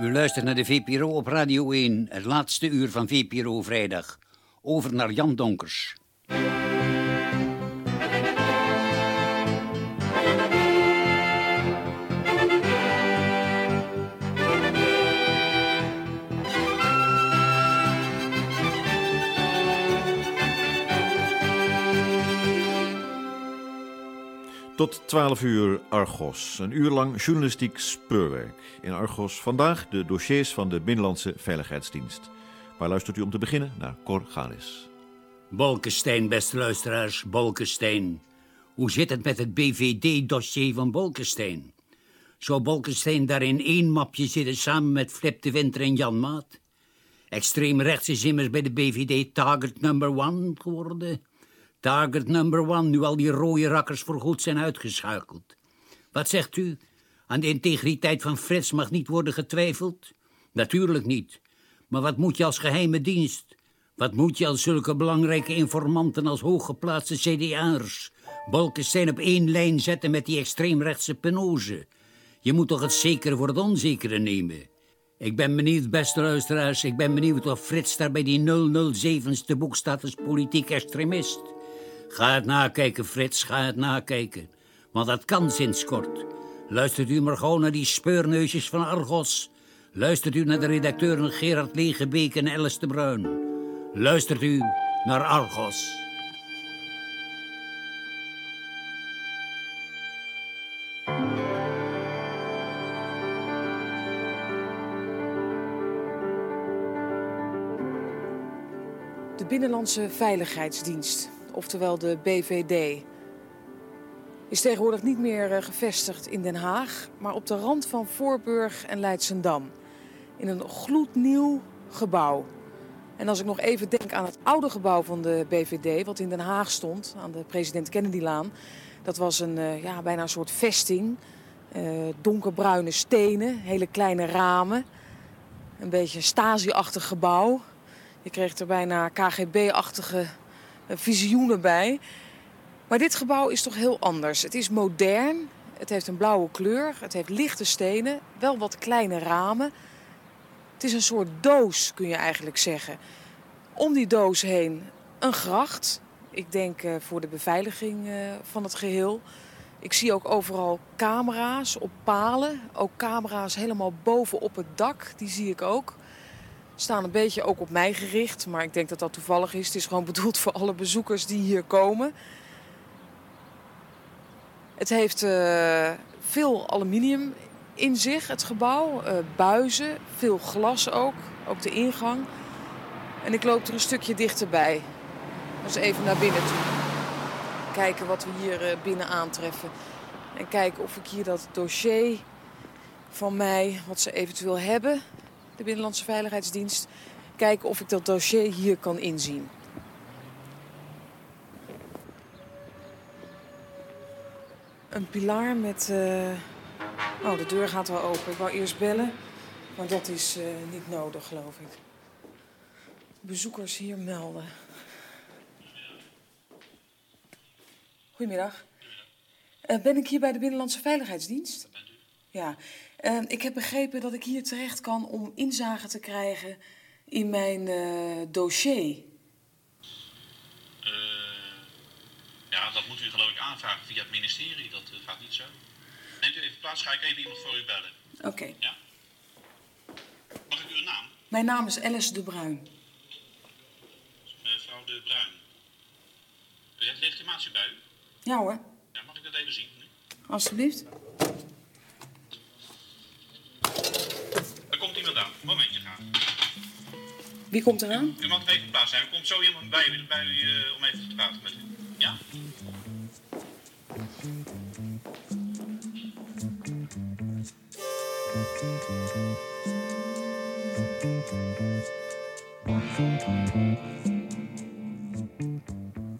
U luistert naar de VPRO op Radio 1, het laatste uur van VPRO Vrijdag. Over naar Jan Donkers. Tot 12 uur Argos. Een uur lang journalistiek speurwerk. In Argos vandaag de dossiers van de Binnenlandse Veiligheidsdienst. Waar luistert u om te beginnen naar Cor Galis. Bolkestein, beste luisteraars, Bolkestein. Hoe zit het met het BVD-dossier van Bolkestein? Zou Bolkestein daar in één mapje zitten samen met Flip de Winter en Jan Maat? Extreem rechts is immers bij de BVD target number one geworden. Target number one, nu al die rode rakkers voorgoed zijn uitgeschakeld. Wat zegt u? Aan de integriteit van Frits mag niet worden getwijfeld? Natuurlijk niet. Maar wat moet je als geheime dienst? Wat moet je als zulke belangrijke informanten als hooggeplaatste CDA'ers? zijn op één lijn zetten met die extreemrechtse penose. Je moet toch het zekere voor het onzekere nemen. Ik ben benieuwd, beste luisteraars, ik ben benieuwd of Frits daar bij die 007's te boek staat als politiek extremist. Ga het nakijken, Frits, ga het nakijken. Want dat kan sinds kort. Luistert u maar gewoon naar die speurneusjes van Argos. Luistert u naar de redacteuren Gerard Legebeek en Alice de Bruin. Luistert u naar Argos. De Binnenlandse Veiligheidsdienst oftewel de BVD, is tegenwoordig niet meer eh, gevestigd in Den Haag, maar op de rand van Voorburg en Leidsendam. In een gloednieuw gebouw. En als ik nog even denk aan het oude gebouw van de BVD, wat in Den Haag stond, aan de President Kennedylaan. Dat was een, eh, ja, bijna een soort vesting. Uh, donkerbruine stenen, hele kleine ramen. Een beetje een stasi-achtig gebouw. Je kreeg er bijna KGB-achtige visioenen bij. Maar dit gebouw is toch heel anders. Het is modern, het heeft een blauwe kleur, het heeft lichte stenen, wel wat kleine ramen. Het is een soort doos, kun je eigenlijk zeggen. Om die doos heen een gracht. Ik denk uh, voor de beveiliging uh, van het geheel. Ik zie ook overal camera's op palen. Ook camera's helemaal boven op het dak, die zie ik ook staan een beetje ook op mij gericht. Maar ik denk dat dat toevallig is. Het is gewoon bedoeld voor alle bezoekers die hier komen. Het heeft uh, veel aluminium in zich, het gebouw. Uh, buizen, veel glas ook. Ook de ingang. En ik loop er een stukje dichterbij. Dus even naar binnen toe. Kijken wat we hier uh, binnen aantreffen. En kijken of ik hier dat dossier van mij, wat ze eventueel hebben, de Binnenlandse Veiligheidsdienst. Kijken of ik dat dossier hier kan inzien. Een pilaar met... Uh... Oh, de deur gaat wel open. Ik wou eerst bellen, maar dat is uh, niet nodig, geloof ik. Bezoekers hier melden. Goedemiddag. Uh, ben ik hier bij de Binnenlandse Veiligheidsdienst? Ja, uh, ik heb begrepen dat ik hier terecht kan om inzage te krijgen in mijn uh, dossier. Uh, ja, dat moet u geloof ik aanvragen via het ministerie. Dat gaat niet zo. Neemt u even plaats, ga ik even iemand voor u bellen. Oké. Okay. Ja? Mag ik uw naam? Mijn naam is Alice de Bruin. Mevrouw de Bruin. U heeft legitimatie bij u? Ja hoor. Ja, mag ik dat even zien? Alsjeblieft. Momentje gaan. Wie komt eraan? U mag even plaats zijn. Er komt zo iemand bij u, bij u uh, om even te praten met u. Ja?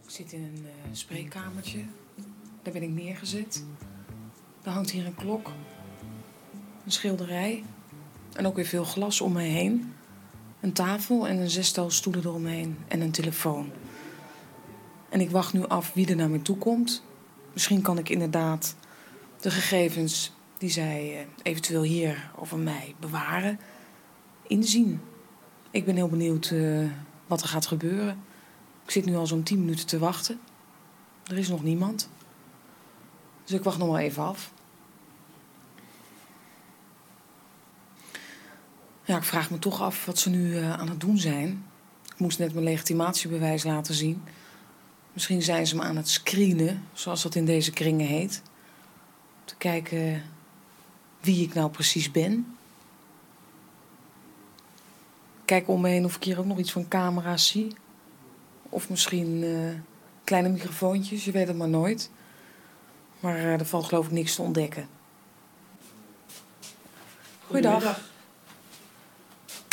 Ik zit in een uh, spreekkamertje. Daar ben ik neergezet. Er hangt hier een klok. Een schilderij. En ook weer veel glas om mij heen. Een tafel en een zestal stoelen eromheen. En een telefoon. En ik wacht nu af wie er naar me toe komt. Misschien kan ik inderdaad de gegevens die zij eh, eventueel hier over mij bewaren, inzien. Ik ben heel benieuwd uh, wat er gaat gebeuren. Ik zit nu al zo'n tien minuten te wachten. Er is nog niemand. Dus ik wacht nog wel even af. Ja, ik vraag me toch af wat ze nu uh, aan het doen zijn. Ik moest net mijn legitimatiebewijs laten zien. Misschien zijn ze me aan het screenen, zoals dat in deze kringen heet. Om te kijken wie ik nou precies ben. Kijk om me heen of ik hier ook nog iets van camera's zie. Of misschien uh, kleine microfoontjes, je weet het maar nooit. Maar uh, er valt geloof ik niks te ontdekken. Goeiedag.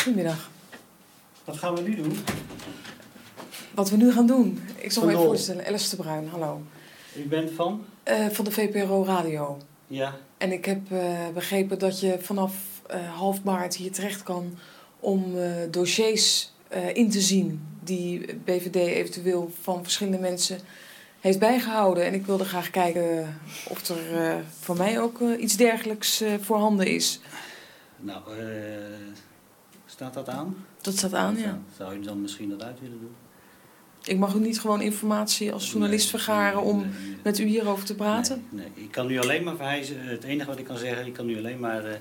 Goedemiddag. Wat gaan we nu doen? Wat we nu gaan doen? Ik zal me even voorstellen. Alice de Bruin, hallo. U bent van? Uh, van de VPRO Radio. Ja. En ik heb uh, begrepen dat je vanaf uh, half maart hier terecht kan om dossiers in te zien die BVD eventueel van verschillende mensen heeft bijgehouden. En ik wilde graag kijken of er voor mij ook iets dergelijks voorhanden is. Nou, staat dat aan? Dat staat aan, ja. Zou je dan misschien dat uit willen doen? Ik mag u niet gewoon informatie als journalist vergaren om met u hierover te praten? Nee, ik kan u alleen maar verwijzen. Het enige wat ik kan zeggen, ik kan u alleen maar uh,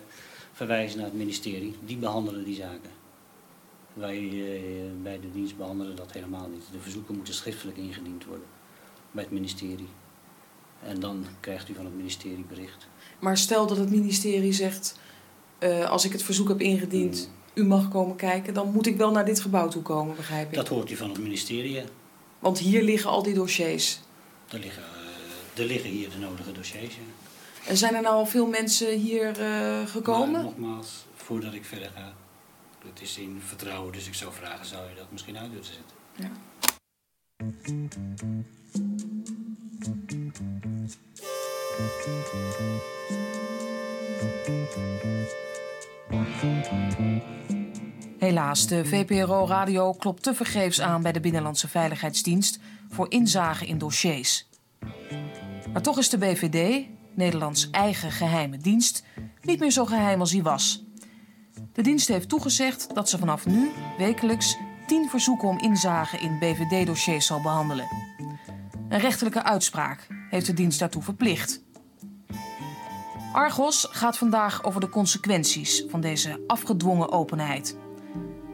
verwijzen naar het ministerie. Die behandelen die zaken. Wij uh, bij de dienst behandelen dat helemaal niet. De verzoeken moeten schriftelijk ingediend worden bij het ministerie. En dan krijgt u van het ministerie bericht. Maar stel dat het ministerie zegt, uh, als ik het verzoek heb ingediend, hmm. U mag komen kijken, dan moet ik wel naar dit gebouw toe komen, begrijp ik? Dat hoort u van het ministerie. Want hier liggen al die dossiers. Er liggen, er liggen hier de nodige dossiers. Ja. En zijn er nou al veel mensen hier uh, gekomen? Maar nogmaals, voordat ik verder ga. Het is in vertrouwen, dus ik zou vragen, zou je dat misschien uit willen zetten? Ja. Helaas, de VPRO-radio klopt tevergeefs aan bij de Binnenlandse Veiligheidsdienst voor inzage in dossiers. Maar toch is de BVD, Nederlands eigen geheime dienst, niet meer zo geheim als hij was. De dienst heeft toegezegd dat ze vanaf nu wekelijks tien verzoeken om inzage in BVD-dossiers zal behandelen. Een rechterlijke uitspraak heeft de dienst daartoe verplicht. Argos gaat vandaag over de consequenties van deze afgedwongen openheid.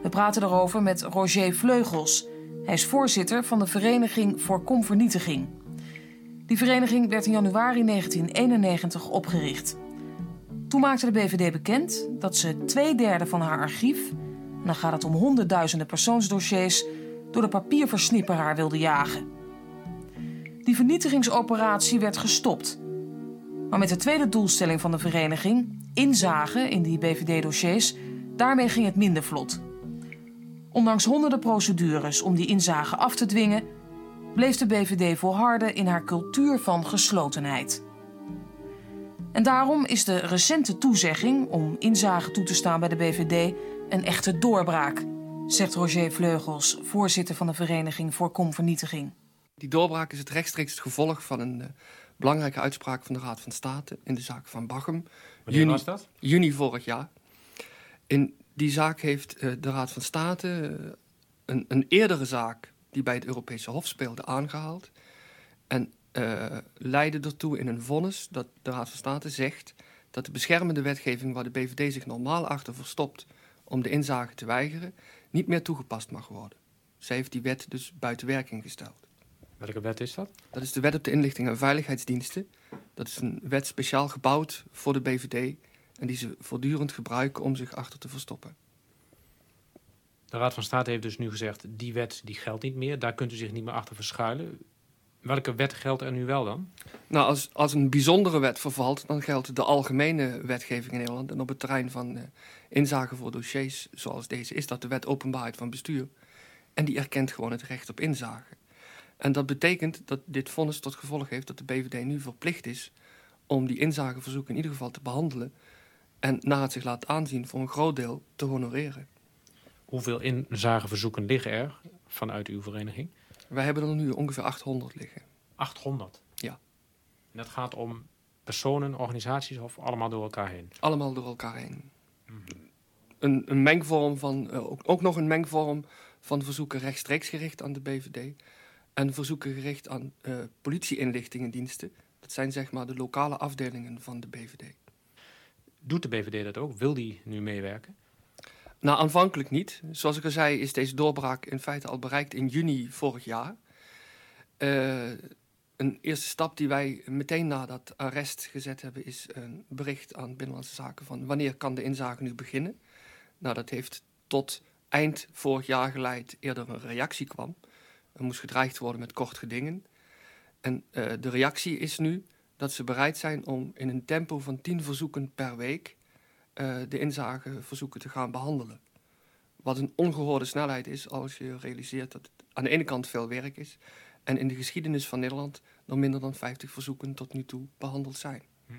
We praten erover met Roger Vleugels. Hij is voorzitter van de Vereniging voor Komvernietiging. Die vereniging werd in januari 1991 opgericht. Toen maakte de BVD bekend dat ze twee derde van haar archief, en dan gaat het om honderdduizenden persoonsdossiers, door de papierversnipperaar wilde jagen. Die vernietigingsoperatie werd gestopt. Maar met de tweede doelstelling van de vereniging, inzage in die BVD-dossiers, daarmee ging het minder vlot. Ondanks honderden procedures om die inzage af te dwingen, bleef de BVD volharden in haar cultuur van geslotenheid. En daarom is de recente toezegging om inzage toe te staan bij de BVD een echte doorbraak, zegt Roger Vleugels, voorzitter van de Vereniging voor Komvernietiging. Die doorbraak is het rechtstreeks gevolg van een uh, belangrijke uitspraak van de Raad van State in de zaak van Bachem. Wanneer juni, was dat? Juni vorig jaar. In die zaak heeft uh, de Raad van State uh, een, een, eerdere zaak die bij het Europese Hof speelde aangehaald. En leidde ertoe in een vonnis dat de Raad van State zegt dat de beschermende wetgeving waar de BVD zich normaal achter verstopt om de inzage te weigeren, niet meer toegepast mag worden. Zij heeft die wet dus buiten werking gesteld. Welke wet is dat? Dat is de Wet op de Inlichting en Veiligheidsdiensten. Dat is een wet speciaal gebouwd voor de BVD en die ze voortdurend gebruiken om zich achter te verstoppen. De Raad van State heeft dus nu gezegd, die wet die geldt niet meer, daar kunt u zich niet meer achter verschuilen. Welke wet geldt er nu wel dan? Nou, als, als een bijzondere wet vervalt, dan geldt de algemene wetgeving in Nederland. En op het terrein van uh, inzage voor dossiers zoals deze is dat de wet openbaarheid van bestuur. En die erkent gewoon het recht op inzage. En dat betekent dat dit vonnis tot gevolg heeft dat de BVD nu verplicht is om die inzageverzoeken in ieder geval te behandelen en na het zich laat aanzien voor een groot deel te honoreren. Hoeveel inzageverzoeken liggen er vanuit uw vereniging? Wij hebben er nu ongeveer 800 liggen. 800? Ja. En dat gaat om personen, organisaties of allemaal door elkaar heen? Allemaal door elkaar heen. Een, een mengvorm van, eh, ook, ook nog een mengvorm van verzoeken rechtstreeks gericht aan de BVD. En verzoeken gericht aan uh, politie-inlichtingendiensten. Dat zijn zeg maar de lokale afdelingen van de BVD. Doet de BVD dat ook? Wil die nu meewerken? Nou, aanvankelijk niet. Zoals ik al zei, is deze doorbraak in feite al bereikt in juni vorig jaar. Uh, een eerste stap die wij meteen na dat arrest gezet hebben, is een bericht aan Binnenlandse Zaken van wanneer kan de inzage nu beginnen. Nou, dat heeft tot eind vorig jaar geleid eerder een reactie kwam. Er moest gedreigd worden met kort gedingen. En uh, de reactie is nu dat ze bereid zijn om in een tempo van tien verzoeken per week uh, de inzageverzoeken te gaan behandelen. Wat een ongehoorde snelheid is als je realiseert dat het aan de ene kant veel werk is en in de geschiedenis van Nederland nog minder dan 50 verzoeken tot nu toe behandeld zijn. Hm.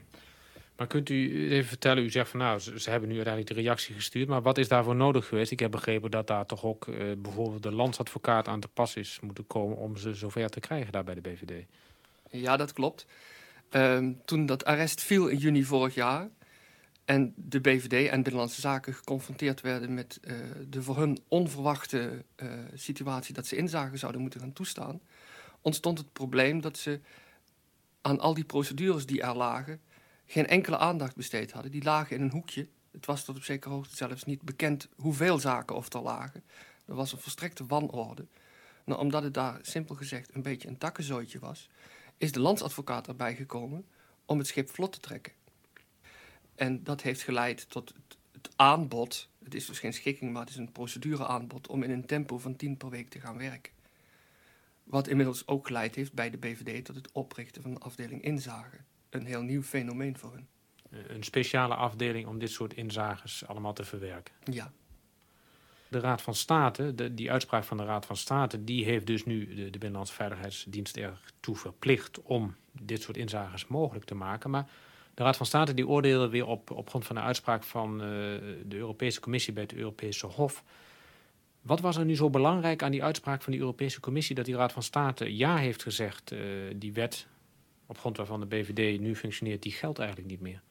Maar kunt u even vertellen, u zegt van nou, ze, hebben nu uiteindelijk de reactie gestuurd, maar wat is daarvoor nodig geweest? Ik heb begrepen dat daar toch ook uh, bijvoorbeeld de landsadvocaat aan te pas is moeten komen om ze zover te krijgen daar bij de BVD. Ja, dat klopt. Um, toen dat arrest viel in juni vorig jaar en de BVD en Binnenlandse Zaken geconfronteerd werden met uh, de voor hun onverwachte uh, situatie dat ze inzagen zouden moeten gaan toestaan, ontstond het probleem dat ze aan al die procedures die er lagen geen enkele aandacht besteed hadden. Die lagen in een hoekje. Het was tot op zekere hoogte zelfs niet bekend hoeveel zaken of er lagen. Er was een verstrekte wanorde. Nou, omdat het daar simpel gezegd een beetje een takkenzooitje was, is de landsadvocaat erbij gekomen om het schip vlot te trekken. En dat heeft geleid tot het, aanbod. Het is dus geen schikking, maar het is een procedureaanbod om in een tempo van tien per week te gaan werken. Wat inmiddels ook geleid heeft bij de BVD tot het oprichten van een afdeling inzage. Een heel nieuw fenomeen voor hen. Een speciale afdeling om dit soort inzages allemaal te verwerken. Ja. De Raad van State, de, die uitspraak van de Raad van State, die heeft dus nu de, de Binnenlandse Veiligheidsdienst ertoe verplicht om dit soort inzages mogelijk te maken. Maar de Raad van State die oordeelde weer op, op grond van de uitspraak van uh, de Europese Commissie bij het Europese Hof wat was er nu zo belangrijk aan die uitspraak van die Europese Commissie dat die Raad van State ja heeft gezegd, uh, die wet op grond waarvan de BVD nu functioneert, die geldt eigenlijk niet meer?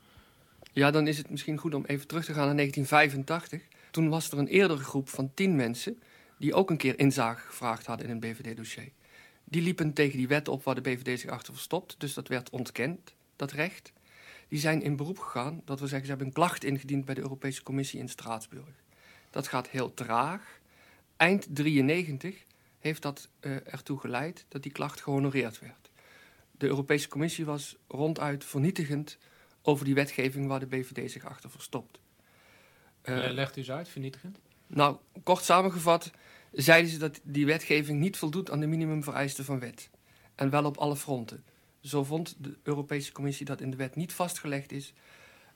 Ja, dan is het misschien goed om even terug te gaan naar 1985. Toen was er een eerdere groep van tien mensen die ook een keer inzage gevraagd hadden in een BVD-dossier. Die liepen tegen die wet op waar de BVD zich achter verstopt, dus dat werd ontkend, dat recht. Die zijn in beroep gegaan, dat wil zeggen, ze hebben een klacht ingediend bij de Europese Commissie in Straatsburg. Dat gaat heel traag eind 93 heeft dat uh, ertoe geleid dat die klacht gehonoreerd werd. De Europese Commissie was ronduit vernietigend over die wetgeving waar de BVD zich achter verstopt. Uh, Legt u eens uit, vernietigend? Nou, kort samengevat zeiden ze dat die wetgeving niet voldoet aan de minimumvereisten van wet. En wel op alle fronten. Zo vond de Europese Commissie dat in de wet niet vastgelegd is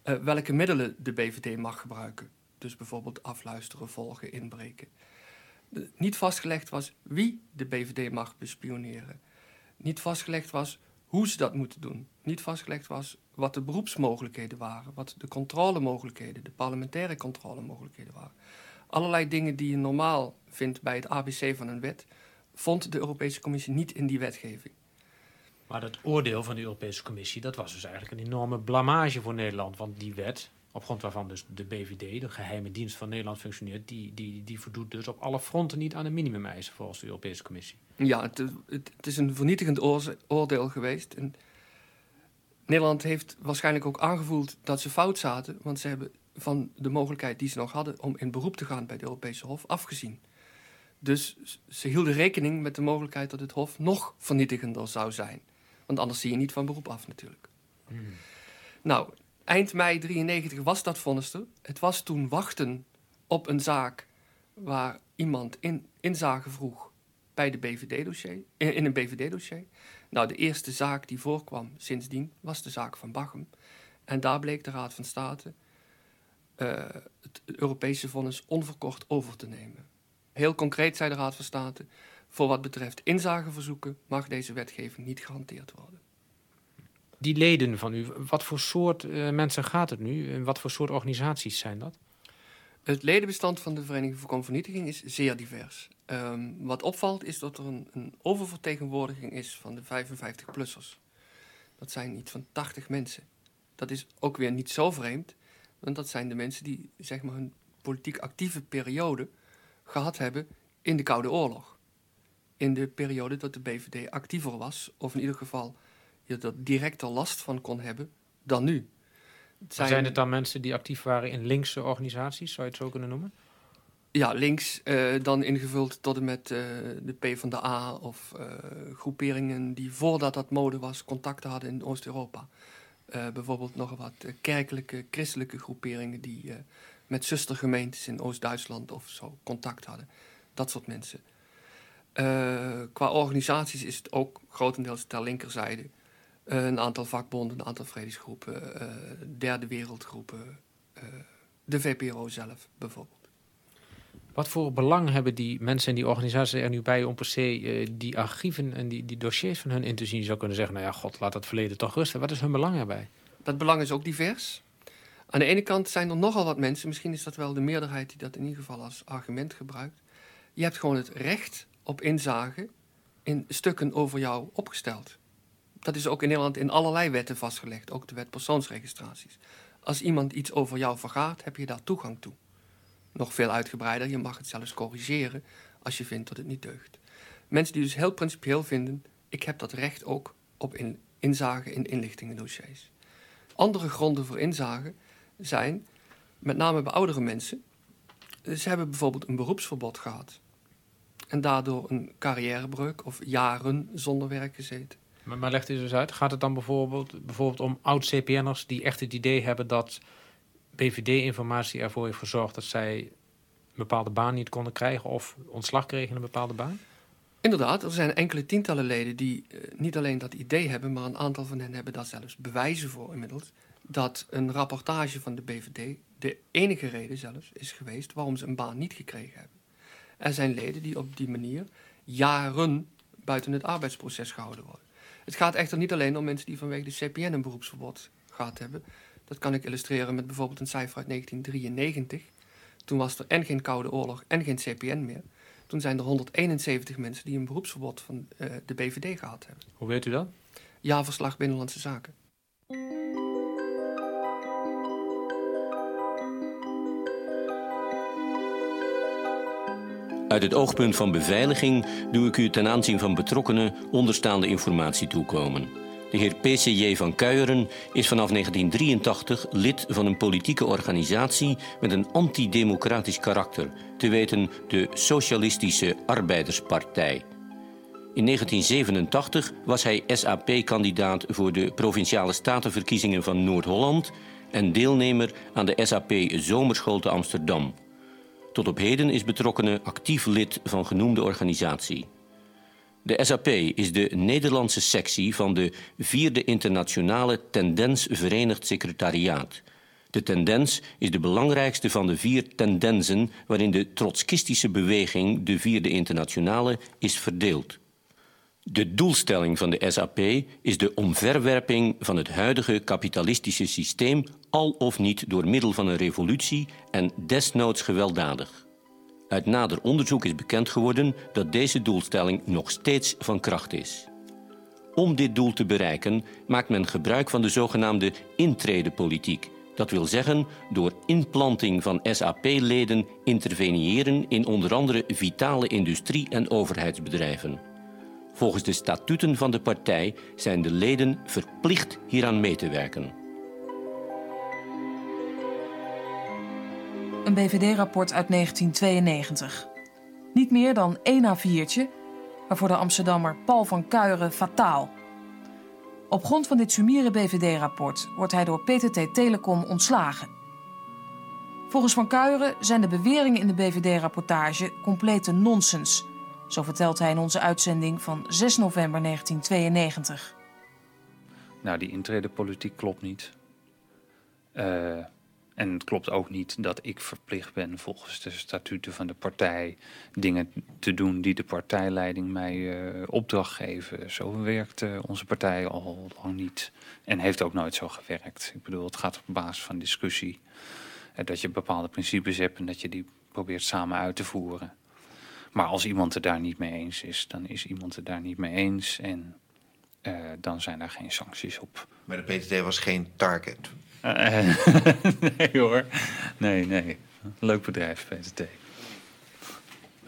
uh, welke middelen de BVD mag gebruiken. Dus bijvoorbeeld afluisteren, volgen, inbreken niet vastgelegd was wie de BVD mag bespioneren. Niet vastgelegd was hoe ze dat moeten doen. Niet vastgelegd was wat de beroepsmogelijkheden waren, wat de controlemogelijkheden, de parlementaire controlemogelijkheden waren. Allerlei dingen die je normaal vindt bij het ABC van een wet, vond de Europese Commissie niet in die wetgeving. Maar dat oordeel van de Europese Commissie, dat was dus eigenlijk een enorme blamage voor Nederland. Want die wet, op grond waarvan dus de BVD, de geheime dienst van Nederland, functioneert, die, die, die voldoet dus op alle fronten niet aan de minimumeisen volgens de Europese Commissie. Ja, het, het, het is een vernietigend oordeel geweest. En Nederland heeft waarschijnlijk ook aangevoeld dat ze fout zaten, want ze hebben van de mogelijkheid die ze nog hadden om in beroep te gaan bij het Europese Hof afgezien. Dus ze hielden rekening met de mogelijkheid dat het Hof nog vernietigender zou zijn. Want anders zie je niet van beroep af natuurlijk. Hmm. Nou, eind mei 93 was dat vonnis er. Het was toen wachten op een zaak waar iemand in, inzage vroeg bij de BVD-dossier, in een BVD-dossier. Nou, de eerste zaak die voorkwam sindsdien was de zaak van Bachem. En daar bleek de Raad van State uh, het Europese vonnis onverkort over te nemen. Heel concreet zei de Raad van State: voor wat betreft inzageverzoeken mag deze wetgeving niet gehanteerd worden die leden van u, wat voor soort uh, mensen gaat het nu? En wat voor soort organisaties zijn dat? Het ledenbestand van de Vereniging voor Vernietiging is zeer divers. Um, wat opvalt is dat er een, een oververtegenwoordiging is van de 55-plussers. Dat zijn iets van 80 mensen. Dat is ook weer niet zo vreemd, want dat zijn de mensen die zeg maar, hun politiek actieve periode gehad hebben in de Koude Oorlog. In de periode dat de BVD actiever was, of in ieder geval je er directer last van kon hebben dan nu. zijn... zijn het dan mensen die actief waren in linkse organisaties, zou je het zo kunnen noemen? Ja, links uh, dan ingevuld tot en met uh, de P van de A of uh, groeperingen die voordat dat mode was contacten hadden in Oost-Europa. bijvoorbeeld nog wat kerkelijke, christelijke groeperingen die met zustergemeentes in Oost-Duitsland of zo contact hadden. Dat soort mensen. qua organisaties is het ook grotendeels ter linkerzijde. Een aantal vakbonden, een aantal vredesgroepen, derde wereldgroepen, de VPRO zelf bijvoorbeeld. Wat voor belang hebben die mensen en die organisaties er nu bij om per se uh, die archieven en die, die dossiers van hun in te zien? Je zou kunnen zeggen, nou ja, god, laat dat verleden toch rusten. Wat is hun belang erbij? Dat belang is ook divers. Aan de ene kant zijn er nogal wat mensen, misschien is dat wel de meerderheid die dat in ieder geval als argument gebruikt. Je hebt gewoon het recht op inzage in stukken over jou opgesteld. Dat is ook in Nederland in allerlei wetten vastgelegd, ook de wet persoonsregistraties. Als iemand iets over jou vergaat, heb je daar toegang toe nog veel uitgebreider. Je mag het zelfs corrigeren als je vindt dat het niet deugt. Mensen die dus heel principieel vinden, ik heb dat recht ook op in, inzage in inlichtingendossiers. Andere gronden voor inzage zijn, met name bij oudere mensen, ze hebben bijvoorbeeld een beroepsverbod gehad. En daardoor een carrièrebreuk of jaren zonder werk gezeten. Maar, maar leg dit eens uit. Gaat het dan bijvoorbeeld, bijvoorbeeld om oud-CPN'ers die echt het idee hebben dat BVD-informatie ervoor heeft gezorgd dat zij een bepaalde baan niet konden krijgen of ontslag kregen in een bepaalde baan? Inderdaad, er zijn enkele tientallen leden die uh, niet alleen dat idee hebben, maar een aantal van hen hebben daar zelfs bewijzen voor inmiddels. Dat een rapportage van de BVD de enige reden zelfs is geweest waarom ze een baan niet gekregen hebben. Er zijn leden die op die manier jaren buiten het arbeidsproces gehouden worden. Het gaat echter niet alleen om mensen die vanwege de CPN een beroepsverbod gehad hebben, dat kan ik illustreren met bijvoorbeeld een cijfer uit 1993. Toen was er en geen Koude Oorlog en geen CPN meer. Toen zijn er 171 mensen die een beroepsverbod van uh, de BVD gehad hebben. Hoe weet u dat? Jaarverslag Binnenlandse Zaken. Uit het oogpunt van beveiliging doe ik u ten aanzien van betrokkenen onderstaande informatie toekomen. De heer PCJ van Kuijeren is vanaf 1983 lid van een politieke organisatie met een antidemocratisch karakter, te weten de Socialistische Arbeiderspartij. In 1987 was hij SAP-kandidaat voor de provinciale statenverkiezingen van Noord-Holland en deelnemer aan de SAP Zomerschool te Amsterdam. Tot op heden is betrokkenen actief lid van genoemde organisatie. De SAP is de Nederlandse sectie van de vierde internationale Tendens Verenigd Secretariaat. De tendens is de belangrijkste van de vier tendensen waarin de trotskistische beweging, de vierde internationale, is verdeeld. De doelstelling van de SAP is de omverwerping van het huidige kapitalistische systeem, al of niet door middel van een revolutie en desnoods gewelddadig. Uit nader onderzoek is bekend geworden dat deze doelstelling nog steeds van kracht is. Om dit doel te bereiken maakt men gebruik van de zogenaamde intredepolitiek. Dat wil zeggen door inplanting van SAP-leden interveneren in onder andere vitale industrie- en overheidsbedrijven. Volgens de statuten van de partij zijn de leden verplicht hieraan mee te werken. Een BVD-rapport uit 1992. Niet meer dan één A4'tje, maar voor de Amsterdammer Paul van Kuijeren fataal. Op grond van dit sumiere BVD-rapport wordt hij door PTT Telecom ontslagen. Volgens Van Kuijeren zijn de beweringen in de BVD-rapportage complete nonsens. Zo vertelt hij in onze uitzending van 6 november 1992. Nou, die intredepolitiek klopt niet. Uh, en het klopt ook niet dat ik verplicht ben volgens de statuten van de partij dingen te doen die de partijleiding mij uh, opdracht geven. Zo werkt uh, onze partij al lang niet en heeft ook nooit zo gewerkt. Ik bedoel, het gaat op basis van discussie. Dat je bepaalde principes hebt en dat je die probeert samen uit te voeren. Maar als iemand het daar niet mee eens is, dan is iemand het daar niet mee eens. En eh, dan zijn er geen sancties op. Maar de PTT was geen target. Eh, nee hoor. Nee, nee. Leuk bedrijf, PTT.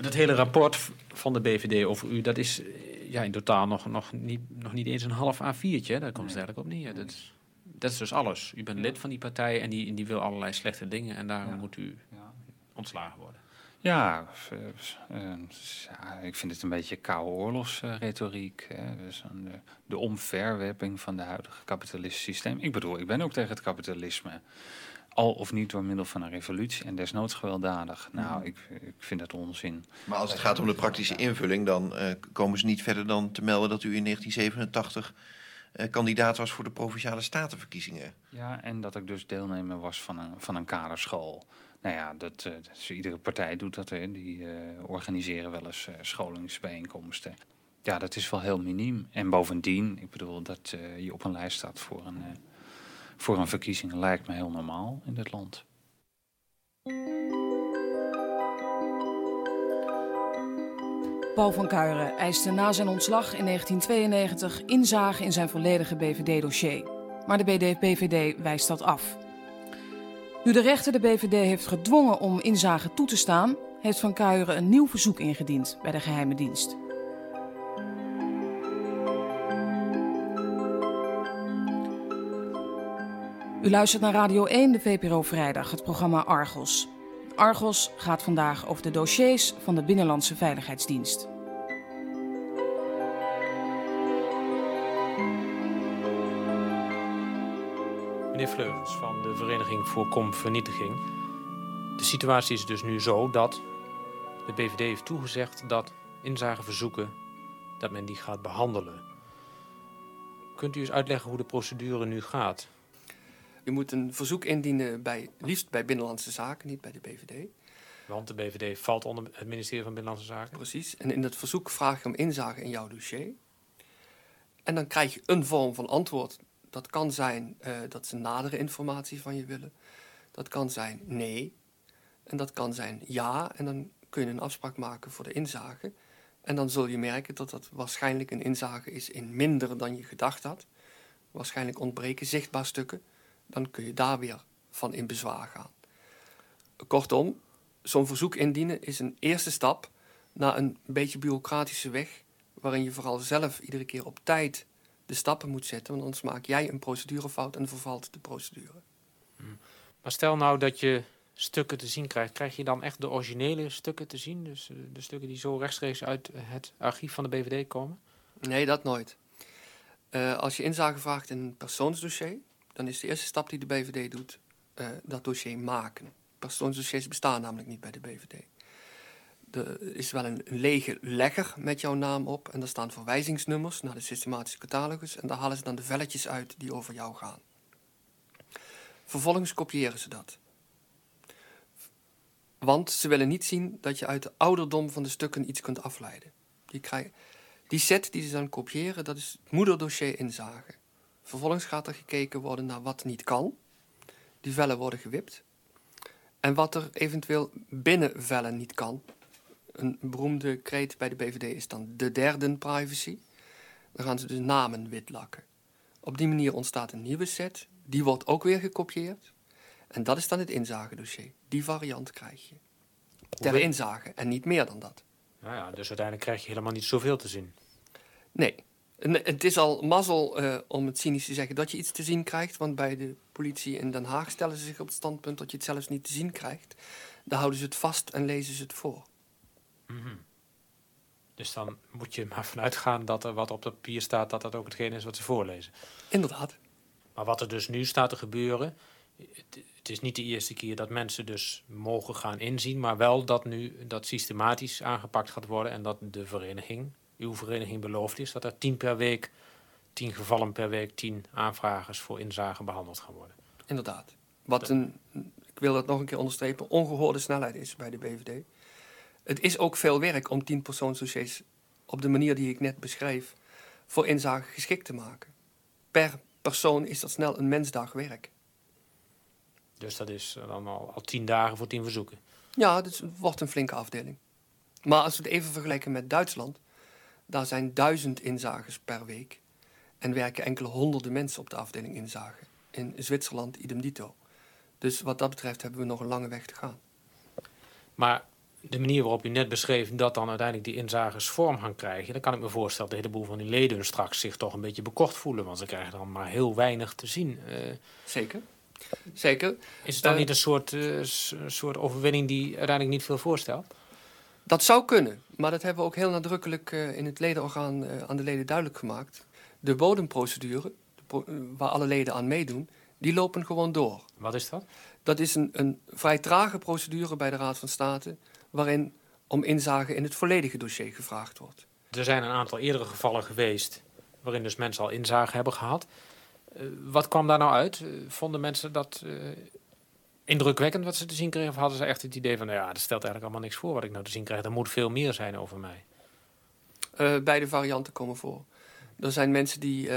Dat hele rapport van de BVD over u, dat is eh, ja, in totaal nog, nog, niet, nog niet eens een half A4'tje. Daar komt het eigenlijk op neer. Dat is, dat is dus alles. U bent lid van die partij en die, die wil allerlei slechte dingen en daarom moet u ontslagen worden. Ja, eh, eh, ja, ik vind het een beetje koude oorlogsretoriek. hè. Dus de, de omverwerping van de huidige kapitalistische systeem. Ik bedoel, ik ben ook tegen het kapitalisme. Al of niet door middel van een revolutie en desnoods gewelddadig. Nou, ik, ik vind dat onzin. Maar als het gaat om de praktische invulling, dan eh, komen ze niet verder dan te melden dat u in 1987 eh, kandidaat was voor de provinciale statenverkiezingen. Ja, en dat ik dus deelnemer was van een, van een kaderschool. Nou ja, dat, eh, iedere partij doet dat. Hè. Die eh, organiseren wel eens eh, scholingsbijeenkomsten. Ja, dat is wel heel miniem. En bovendien, ik bedoel, dat je op een lijst staat voor een, voor een verkiezing lijkt me heel normaal in dit land. Paul van Kuijeren eiste na zijn ontslag in 1992 inzage in zijn volledige BVD-dossier. Maar de BVD wijst dat af. Nu de rechter de BVD heeft gedwongen om inzage toe te staan, heeft Van Kuijeren een nieuw verzoek ingediend bij de geheime dienst. U luistert naar Radio 1, de VPRO Vrijdag, het programma Argos. Argos gaat vandaag over de dossiers van de Binnenlandse Veiligheidsdienst. Meneer Vleugels van de Vereniging Voorkom Vernietiging. De situatie is dus nu zo dat de BVD heeft toegezegd dat inzageverzoeken dat men die gaat behandelen. Kunt u eens uitleggen hoe de procedure nu gaat? U moet een verzoek indienen bij, liefst bij Binnenlandse Zaken, niet bij de BVD. Want de BVD valt onder het ministerie van Binnenlandse Zaken. Precies. En in dat verzoek vraag je om inzage in jouw dossier. En dan krijg je een vorm van antwoord. Dat kan zijn eh, dat ze nadere informatie van je willen. Dat kan zijn nee. En dat kan zijn ja. En dan kun je een afspraak maken voor de inzage. En dan zul je merken dat dat waarschijnlijk een inzage is in minder dan je gedacht had. Waarschijnlijk ontbreken zichtbaar stukken. Dan kun je daar weer van in bezwaar gaan. Kortom, zo'n verzoek indienen is een eerste stap naar een beetje bureaucratische weg, waarin je vooral zelf iedere keer op tijd de stappen moet zetten, want anders maak jij een procedurefout en vervalt de procedure. Maar stel nou dat je stukken te zien krijgt, krijg je dan echt de originele stukken te zien? Dus eh, de stukken die zo rechtstreeks uit het archief van de BVD komen? Nee, dat nooit. Eh, als je inzage vraagt in een persoonsdossier, dan is de eerste stap die de BVD doet eh, dat dossier maken. Persoonsdossiers bestaan namelijk niet bij de BVD. Er is wel een lege legger met jouw naam op en daar staan verwijzingsnummers naar de systematische catalogus en daar halen ze dan de velletjes uit die over jou gaan. Vervolgens kopiëren ze dat. Want ze willen niet zien dat je uit de ouderdom van de stukken iets kunt afleiden. Die, die set die ze dan kopiëren, dat is het moederdossier inzage. Vervolgens gaat er gekeken worden naar wat niet kan. Die vellen worden gewipt. En wat er eventueel binnen vellen niet kan. Een beroemde kreet bij de BVD is dan de derde privacy. Dan gaan ze dus namen wit lakken. Op die manier ontstaat een nieuwe set. Die wordt ook weer gekopieerd. En dat is dan het inzagedossier. Die variant krijg je. Ter inzage en niet meer dan dat. Nou ja, dus uiteindelijk krijg je helemaal niet zoveel te zien. Nee. En Het is al mazzel, eh, om het cynisch te zeggen, dat je iets te zien krijgt. Want bij de politie in Den Haag stellen ze zich op het standpunt dat je het zelfs niet te zien krijgt. Daar houden ze het vast en lezen ze het voor. Dus dan moet je maar vanuit gaan dat er wat op dat papier staat, dat dat ook hetgeen is wat ze voorlezen. Inderdaad. Maar wat er dus nu staat te gebeuren, het, het is niet de eerste keer dat mensen dus mogen gaan inzien, maar wel dat nu dat systematisch aangepakt gaat worden en dat de vereniging, uw vereniging beloofd is, dat er tien per week, tien gevallen per week, tien aanvragers voor inzage behandeld gaan worden. Inderdaad. Wat een, ik wil dat nog een keer onderstrepen, ongehoorde snelheid is bij de BVD. Het is ook veel werk om tien persoonsdossiers op de manier die ik net beschreef voor inzage geschikt te maken. Per persoon is dat snel een mensdag werk. Dus dat is dan al, al tien dagen voor tien verzoeken. Ja, het wordt een flinke afdeling. Maar als we het even vergelijken met Duitsland, daar zijn duizend inzages per week. en werken enkele honderden mensen op de afdeling inzage. In Zwitserland idem dito. Dus wat dat betreft hebben we nog een lange weg te gaan. Maar de manier waarop u net beschreef dat dan uiteindelijk die inzagers vorm gaan krijgen, dan kan ik me voorstellen dat de heleboel van die leden straks zich toch een beetje bekocht voelen, want ze krijgen dan maar heel weinig te zien. Uh, Zeker. Zeker. Is het dan uh, niet een soort, uh, soort overwinning die uiteindelijk niet veel voorstelt? Dat zou kunnen, maar dat hebben we ook heel nadrukkelijk in het ledenorgaan aan de leden duidelijk gemaakt. De bodemprocedure, waar alle leden aan meedoen, die lopen gewoon door. Wat is dat? Dat is een, een vrij trage procedure bij de Raad van State, waarin om inzage in het volledige dossier gevraagd wordt. Er zijn een aantal eerdere gevallen geweest waarin dus mensen al inzage hebben gehad. Uh, wat kwam daar nou uit? Uh, vonden mensen dat uh, indrukwekkend wat ze te zien kregen? Of hadden ze echt het idee van, nou ja, dat stelt eigenlijk allemaal niks voor wat ik nou te zien krijg. Er moet veel meer zijn over mij. beide varianten komen voor. Er zijn mensen die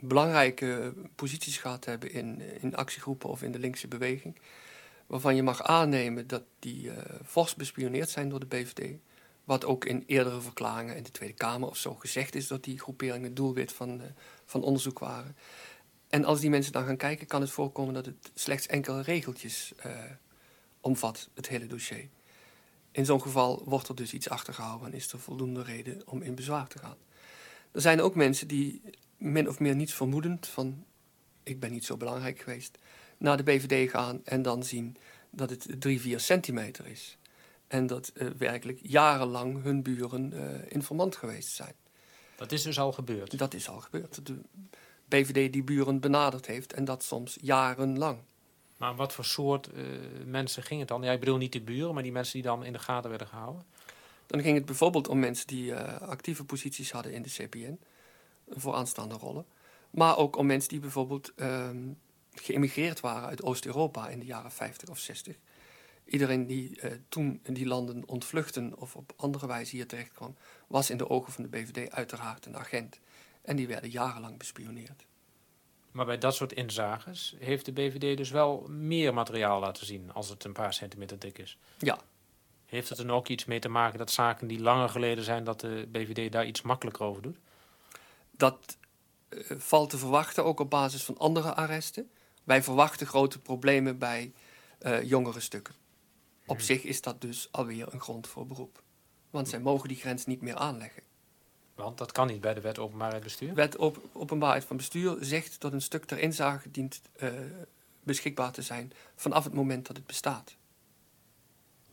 belangrijke posities gehad hebben in, in actiegroepen of in de linkse beweging waarvan je mag aannemen dat die uh, fors bespioneerd zijn door de BVD. Wat ook in eerdere verklaringen in de Tweede Kamer of zo gezegd is dat die groeperingen doelwit van, uh, van onderzoek waren. En als die mensen dan gaan kijken, kan het voorkomen dat het slechts enkele regeltjes uh, omvat, het hele dossier. In zo'n geval wordt er dus iets achtergehouden en is er voldoende reden om in bezwaar te gaan. Er zijn ook mensen die min of meer niets vermoedend van ik ben niet zo belangrijk geweest, naar de BVD gaan en dan zien dat het 3, 4 centimeter is. En dat uh, werkelijk jarenlang hun buren uh, informant geweest zijn. Dat is dus al gebeurd? Dat is al gebeurd. De BVD die buren benaderd heeft en dat soms jarenlang. Maar wat voor soort uh, mensen ging het dan? Ja, ik bedoel niet de buren, maar die mensen die dan in de gaten werden gehouden? Dan ging het bijvoorbeeld om mensen die actieve posities hadden in de CPN, voor aanstaande rollen. Maar ook om mensen die bijvoorbeeld ehm, geëmigreerd waren uit Oost-Europa in de jaren 50 of 60. Iedereen die uh, toen in die landen ontvluchten of op andere wijze hier terecht kwam, was in de ogen van de BVD uiteraard een agent. En die werden jarenlang bespioneerd. Maar bij dat soort inzages heeft de BVD dus wel meer materiaal laten zien als het een paar centimeter dik is. Ja. Heeft het er ook iets mee te maken dat zaken die langer geleden zijn, dat de BVD daar iets makkelijker over doet? Dat uh, valt te verwachten, ook op basis van andere arresten. Wij verwachten grote problemen bij uh, jongere stukken. Op hmm. zich is dat dus alweer een grond voor beroep. Want zij mogen die grens niet meer aanleggen. Want dat kan niet bij de wet openbaarheid bestuur? Wet op, openbaarheid van bestuur zegt dat een stuk ter inzage dient uh, beschikbaar te zijn vanaf het moment dat het bestaat.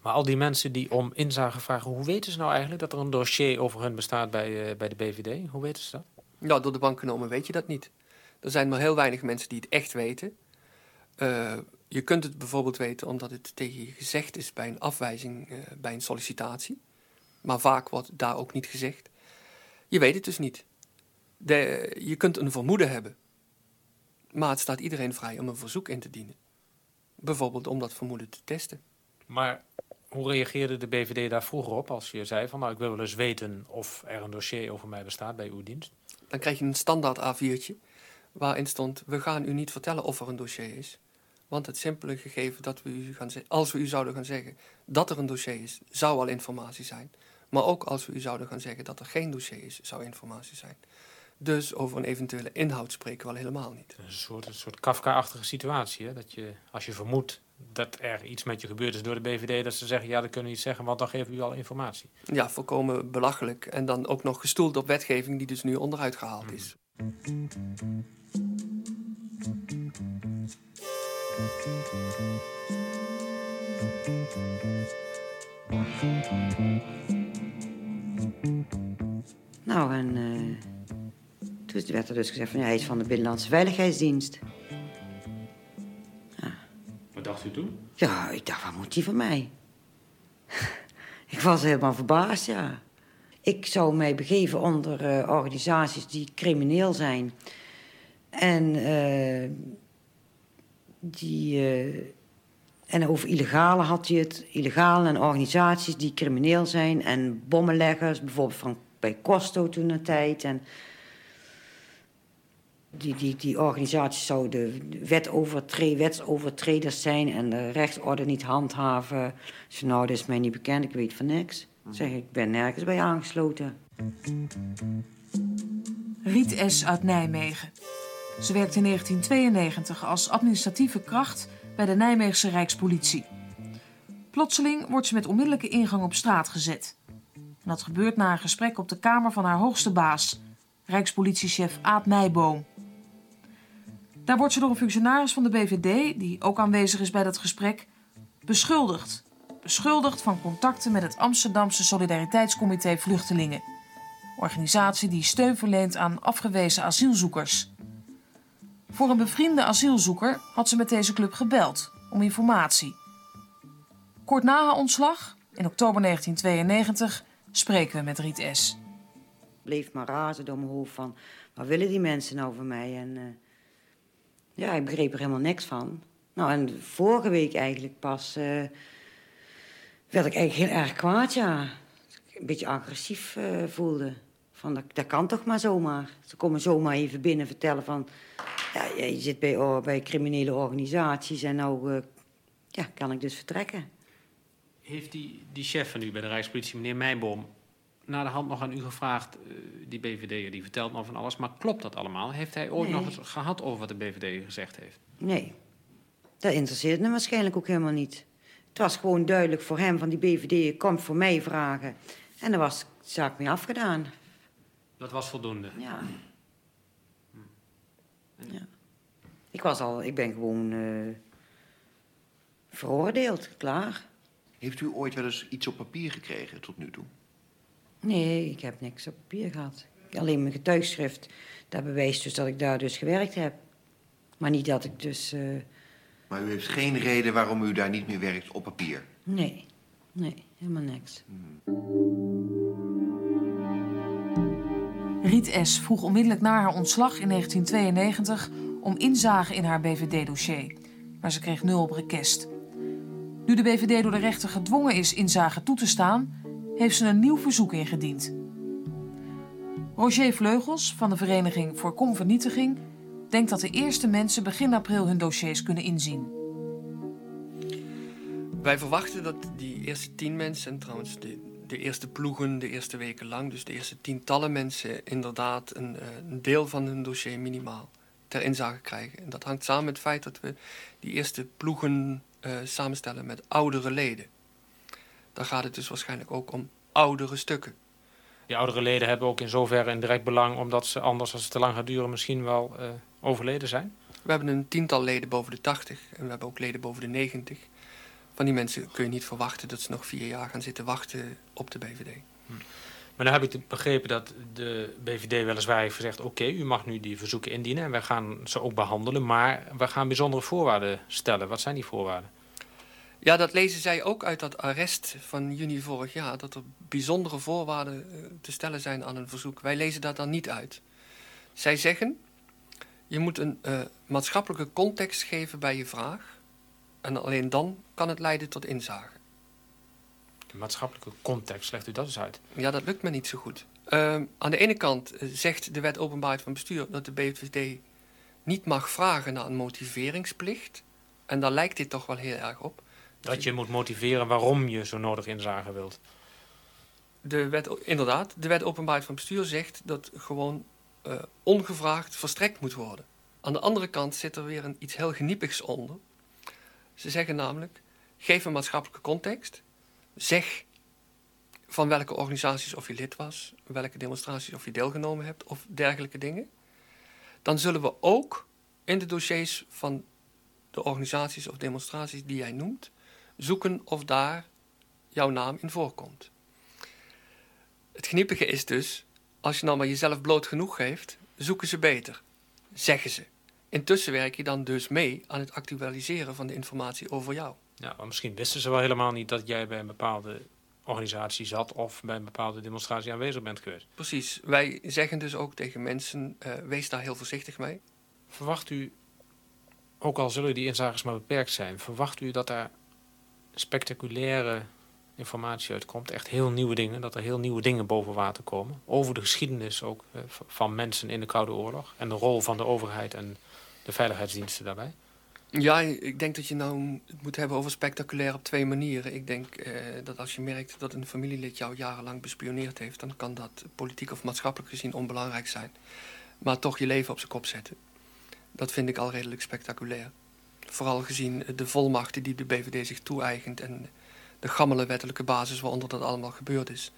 Maar al die mensen die om inzage vragen, hoe weten ze nou eigenlijk dat er een dossier over hun bestaat bij, uh, bij de BVD? Hoe weten ze dat? Nou, door de bank genomen weet je dat niet. Er zijn maar heel weinig mensen die het echt weten. Uh, je kunt het bijvoorbeeld weten omdat het tegen je gezegd is bij een afwijzing, uh, bij een sollicitatie. Maar vaak wordt daar ook niet gezegd. Je weet het dus niet. De, je kunt een vermoeden hebben. Maar het staat iedereen vrij om een verzoek in te dienen. Bijvoorbeeld om dat vermoeden te testen. Maar hoe reageerde de BVD daar vroeger op als je zei van nou ik wil wel eens weten of er een dossier over mij bestaat bij uw dienst? Dan krijg je een standaard A4'tje waarin stond: We gaan u niet vertellen of er een dossier is. Want het simpele gegeven dat we u gaan zeggen, als we u zouden gaan zeggen dat er een dossier is, zou al informatie zijn. Maar ook als we u zouden gaan zeggen dat er geen dossier is, zou informatie zijn. Dus over een eventuele inhoud spreken we al helemaal niet. Een soort, een soort Kafka-achtige situatie. Hè? Dat je, als je vermoedt dat er iets met je gebeurd is door de BVD, dat ze zeggen: ja, dat kunnen we niet zeggen, want dan geven we u al informatie. Ja, volkomen belachelijk. En dan ook nog gestoeld op wetgeving die dus nu onderuit gehaald hmm. Nou, en uh, toen werd er dus gezegd van ja, hij is van de Binnenlandse Veiligheidsdienst. Ja. Wat dacht u toen? Ja, ik dacht, wat moet hij van mij? ik was helemaal verbaasd, ja. Ik zou mij begeven onder uh, organisaties die crimineel zijn. En uh, die. Uh, en over illegale had hij het. Illegale en organisaties die crimineel zijn. En bommenleggers, bijvoorbeeld van, bij Costo toen een tijd. En die, die, die organisaties zouden wetovertre wetsovertreders zijn en de rechtsorde niet handhaven. Dus nou, dat is mij niet bekend, ik weet van niks. Zeg ik, ben nergens bij aangesloten. Riet S. uit Nijmegen. Ze werkt in 1992 als administratieve kracht bij de Nijmeegse Rijkspolitie. Plotseling wordt ze met onmiddellijke ingang op straat gezet. En dat gebeurt na een gesprek op de kamer van haar hoogste baas, Rijkspolitiechef Aad Nijboom. Daar wordt ze door een functionaris van de BVD, die ook aanwezig is bij dat gesprek, beschuldigd. Beschuldigd van contacten met het Amsterdamse Solidariteitscomité Vluchtelingen. Organisatie die steun verleent aan afgewezen asielzoekers. Voor een bevriende asielzoeker had ze met deze club gebeld om informatie. Kort na haar ontslag, in oktober 1992, spreken we met Riet S. bleef maar razen door mijn hoofd van... wat willen die mensen nou van mij? En eh, ja, ik begreep er helemaal niks van. Nou, en vorige week eigenlijk pas... eh, werd ik eigenlijk heel erg kwaad, ja. Een beetje agressief eh, voelde. Van, dat, dat kan toch maar zomaar. Ze komen zomaar even binnen vertellen van... Ja, je zit bij, or- bij criminele organisaties en nou eh, ja, kan ik dus vertrekken. Heeft die, die chef van u bij de Rijkspolitie, meneer Meijboom, na de hand nog aan u gevraagd, eh, die BVD'er die vertelt nog van alles, maar klopt dat allemaal? Heeft hij ooit Nee. nog eens gehad over wat de BVD gezegd heeft? Nee, dat interesseert me waarschijnlijk ook helemaal niet. Het was gewoon duidelijk voor hem van die BVD komt voor mij vragen. En daar was de zaak mee afgedaan. Dat was voldoende. Ja. Ja. Ik, was al, ik ben gewoon eh, veroordeeld, klaar. Heeft u ooit wel eens iets op papier gekregen tot nu toe? Nee, ik heb niks op papier gehad. Alleen mijn getuigschrift, dat bewijst dus dat ik daar dus gewerkt heb. Maar niet dat ik dus... eh, Maar u heeft geen reden waarom u daar niet meer werkt op papier. nee, nee, helemaal niks. Riet S. vroeg onmiddellijk na haar ontslag in 1992 om inzage in haar BVD-dossier. Maar ze kreeg nul op request. Nu de BVD door de rechter gedwongen is inzage toe te staan, heeft ze een nieuw verzoek ingediend. Roger Vleugels van de Vereniging Voorkom Vernietiging denkt dat de eerste mensen begin april hun dossiers kunnen inzien. Wij verwachten dat die eerste tien mensen, en trouwens de, de eerste ploegen, de eerste weken lang, dus de eerste tientallen mensen, inderdaad een, eh, een deel van hun dossier minimaal ter inzage krijgen. En dat hangt samen met het feit dat we die eerste ploegen eh, samenstellen met oudere leden. Dan gaat het dus waarschijnlijk ook om oudere stukken. Die oudere leden hebben ook in zoverre een direct belang, omdat ze anders, als het te lang gaat duren, misschien wel eh, overleden zijn. We hebben een tiental leden boven de 80 en we hebben ook leden boven de 90. Van die mensen kun je niet verwachten dat ze nog vier jaar gaan zitten wachten op de BVD. Maar dan heb ik begrepen dat de BVD weliswaar heeft gezegd... oké, u mag nu die verzoeken indienen en wij gaan ze ook behandelen... maar we gaan bijzondere voorwaarden stellen. Wat zijn die voorwaarden? Ja, dat lezen zij ook uit dat arrest van juni vorig jaar. Dat er bijzondere voorwaarden eh, te stellen zijn aan een verzoek. Wij lezen dat dan niet uit. Zij zeggen, je moet een eh, maatschappelijke context geven bij je vraag. En alleen dan kan het leiden tot inzage. De maatschappelijke context, legt u dat eens uit. Ja, dat lukt me niet zo goed. Ehm, aan de ene kant eh, zegt de wet openbaarheid van bestuur dat de BVD niet mag vragen naar een motiveringsplicht. En daar lijkt dit toch wel heel erg op. Dat je moet motiveren waarom je zo nodig inzage wilt. De wet, inderdaad, de wet openbaarheid van bestuur zegt dat gewoon eh, ongevraagd verstrekt moet worden. Aan de andere kant zit er weer een, iets heel geniepigs onder. Ze zeggen namelijk, geef een maatschappelijke context. Zeg van welke organisaties of je lid was, welke demonstraties of je deelgenomen hebt of dergelijke dingen. Dan zullen we ook in de dossiers van de organisaties of demonstraties die jij noemt, zoeken of daar jouw naam in voorkomt. Het gniepige is dus, als je nou maar jezelf bloot genoeg geeft, zoeken ze beter, zeggen ze. Intussen werk je dan dus mee aan het actualiseren van de informatie over jou. Ja, maar misschien wisten ze wel helemaal niet dat jij bij een bepaalde organisatie zat... of bij een bepaalde demonstratie aanwezig bent geweest. Precies, wij zeggen dus ook tegen mensen, eh, wees daar heel voorzichtig mee. Verwacht u, ook al zullen die inzages maar beperkt zijn... verwacht u dat er spectaculaire informatie uitkomt? Echt heel nieuwe dingen, dat er heel nieuwe dingen boven water komen? Over de geschiedenis ook eh, van mensen in de Koude Oorlog... en de rol van de overheid en de veiligheidsdiensten daarbij? Ja, ik denk dat je nou het moet hebben over spectaculair op twee manieren. Ik denk eh, dat als je merkt dat een familielid jou jarenlang bespioneerd heeft, dan kan dat politiek of maatschappelijk gezien onbelangrijk zijn. Maar toch je leven op zijn kop zetten. Dat vind ik al redelijk spectaculair. Vooral gezien de volmachten die de BVD zich toe-eigent en de gammele wettelijke basis waaronder dat allemaal gebeurd is.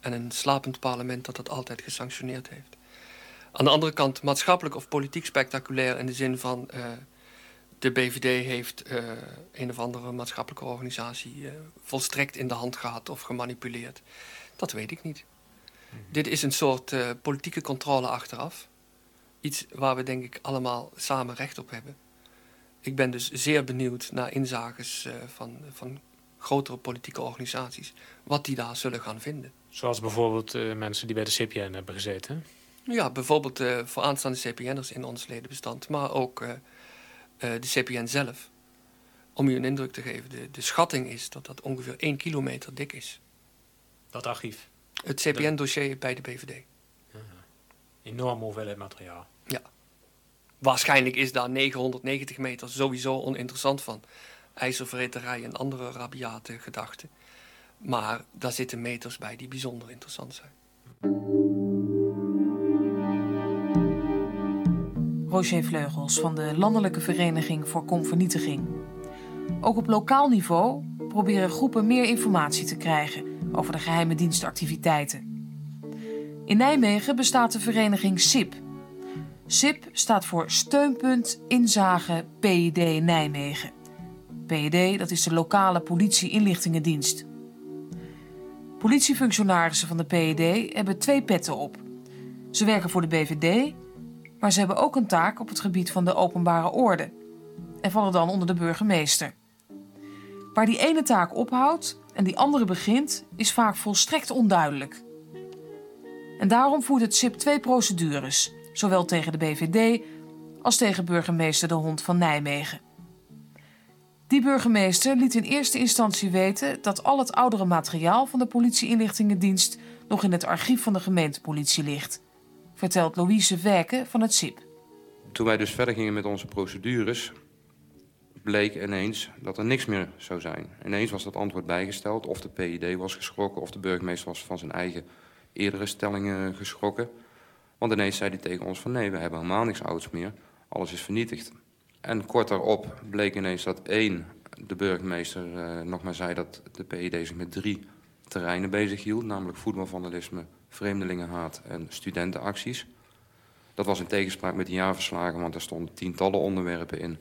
En een slapend parlement dat dat altijd gesanctioneerd heeft. Aan de andere kant maatschappelijk of politiek spectaculair in de zin van uh, de BVD heeft uh, een of andere maatschappelijke organisatie uh, volstrekt in de hand gehad of gemanipuleerd. Dat weet ik niet. Mm -hmm. Dit is een soort politieke controle achteraf. Iets waar we denk ik allemaal samen recht op hebben. Ik ben dus zeer benieuwd naar inzages van, van grotere politieke organisaties, wat die daar zullen gaan vinden. Zoals bijvoorbeeld mensen die bij de CPN hebben gezeten? Ja, bijvoorbeeld uh, voor aanstaande CPN'ers in ons ledenbestand, maar ook uh, de CPN zelf. Om u een indruk te geven, de, de schatting is dat dat ongeveer 1 kilometer dik is. Dat archief? Het CPN-dossier bij de BVD. Ja. Enorme hoeveelheid materiaal. Ja. Waarschijnlijk is daar 990 meter sowieso oninteressant van ijzervreterij en andere rabiate gedachten. Maar daar zitten meters bij die bijzonder interessant zijn. Roger Vleugels van de Landelijke Vereniging voor Komvernietiging. Ook op lokaal niveau proberen groepen meer informatie te krijgen over de geheime dienstactiviteiten. In Nijmegen bestaat de vereniging SIP. SIP staat voor Steunpunt Inzage PID Nijmegen. PED, dat is de lokale politie-inlichtingendienst. Politiefunctionarissen van de PED hebben twee petten op. Ze werken voor de BVD, maar ze hebben ook een taak op het gebied van de openbare orde en vallen dan onder de burgemeester. Waar die ene taak ophoudt en die andere begint, is vaak volstrekt onduidelijk. En daarom voert het SIP twee procedures, zowel tegen de BVD als tegen burgemeester De Hond van Nijmegen. Die burgemeester liet in eerste instantie weten dat al het oudere materiaal van de politie-inlichtingendienst nog in het archief van de gemeentepolitie ligt, vertelt Louise Werken van het SIP. Toen wij dus verder gingen met onze procedures, bleek ineens dat er niks meer zou zijn. Ineens was dat antwoord bijgesteld, of de PID was geschrokken, of de burgemeester was van zijn eigen eerdere stellingen geschrokken. Want ineens zei hij tegen ons van nee, we hebben helemaal niks ouds meer, alles is vernietigd. En kort daarop bleek ineens dat één, de burgemeester uh, nog maar zei dat de PID zich met drie terreinen bezig hield, namelijk voetbalvandalisme, vreemdelingenhaat en studentenacties. Dat was in tegenspraak met de jaarverslagen, want er stonden tientallen onderwerpen in.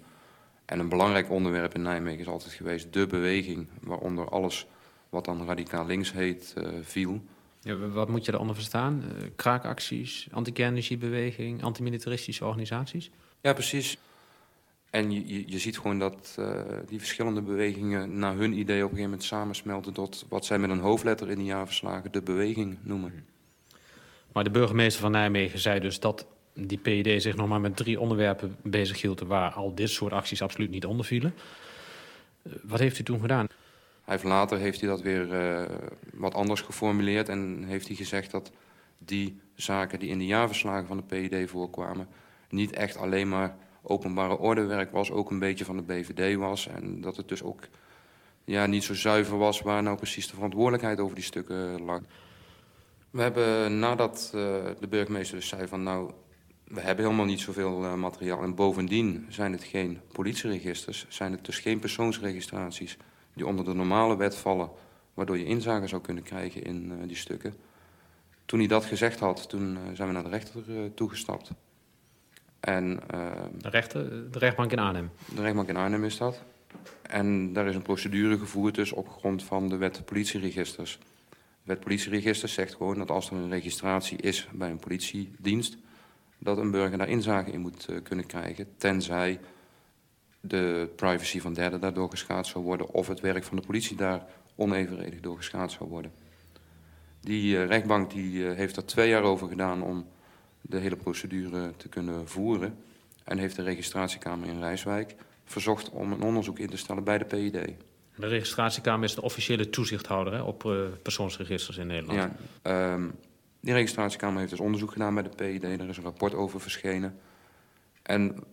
En een belangrijk onderwerp in Nijmegen is altijd geweest de beweging, waaronder alles wat dan radicaal links heet, uh, viel. Ja, wat moet je daaronder verstaan? Uh, kraakacties, anti-kernenergiebeweging, antimilitaristische organisaties? Ja, precies. En je, je, je, ziet gewoon dat uh, die verschillende bewegingen naar hun idee op een gegeven moment samensmelten tot wat zij met een hoofdletter in de jaarverslagen de beweging noemen. Maar de burgemeester van Nijmegen zei dus dat die PID zich nog maar met drie onderwerpen bezig hield waar al dit soort acties absoluut niet onder vielen. Uh, wat heeft u toen gedaan? Hij heeft later heeft hij dat weer uh, wat anders geformuleerd en heeft hij gezegd dat die zaken die in de jaarverslagen van de PID voorkwamen niet echt alleen maar openbare ordewerk was, ook een beetje van de BVD was. En dat het dus ook ja, niet zo zuiver was waar nou precies de verantwoordelijkheid over die stukken lag. We hebben nadat uh, de burgemeester dus zei van nou, we hebben helemaal niet zoveel uh, materiaal. En bovendien zijn het geen politieregisters, zijn het dus geen persoonsregistraties die onder de normale wet vallen, waardoor je inzage zou kunnen krijgen in uh, die stukken. Toen hij dat gezegd had, toen zijn we naar de rechter toegestapt. En, de, rechter, de rechtbank in Arnhem? De rechtbank in Arnhem is dat. En daar is een procedure gevoerd dus op grond van de wet politieregisters. Wet politieregisters zegt gewoon dat als er een registratie is bij een politiedienst... dat een burger daar inzage in moet uh, kunnen krijgen... tenzij de privacy van derden daardoor geschaad zou worden... of het werk van de politie daar onevenredig door geschaad zou worden. Die uh, rechtbank die, heeft er twee jaar over gedaan om de hele procedure te kunnen voeren. En heeft de registratiekamer in Rijswijk verzocht om een onderzoek in te stellen bij de PID. De registratiekamer is de officiële toezichthouder hè, op uh, persoonsregisters in Nederland. Ja, um, die registratiekamer heeft dus onderzoek gedaan bij de PID. Daar is een rapport over verschenen. En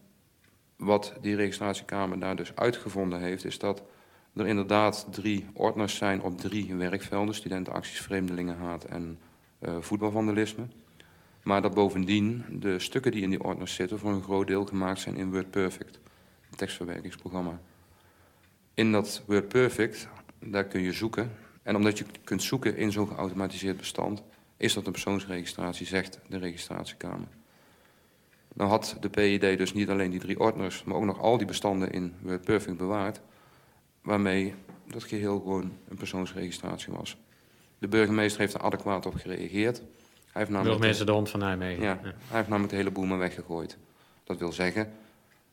wat die registratiekamer daar dus uitgevonden heeft, is dat er inderdaad drie ordners zijn op drie werkvelden: studentenacties, vreemdelingenhaat en uh, voetbalvandalisme. Maar dat bovendien de stukken die in die ordners zitten voor een groot deel gemaakt zijn in WordPerfect, een tekstverwerkingsprogramma. In dat WordPerfect, daar kun je zoeken. En omdat je kunt zoeken in zo'n geautomatiseerd bestand, is dat een persoonsregistratie, zegt de registratiekamer. Nou had de PID dus niet alleen die drie ordners, maar ook nog al die bestanden in WordPerfect bewaard, waarmee dat geheel gewoon een persoonsregistratie was. De burgemeester heeft er adequaat op gereageerd. Hij heeft namelijk burgemeester de, Hond van Nijmegen. Ja, hij heeft namelijk de hele boel maar weggegooid. Dat wil zeggen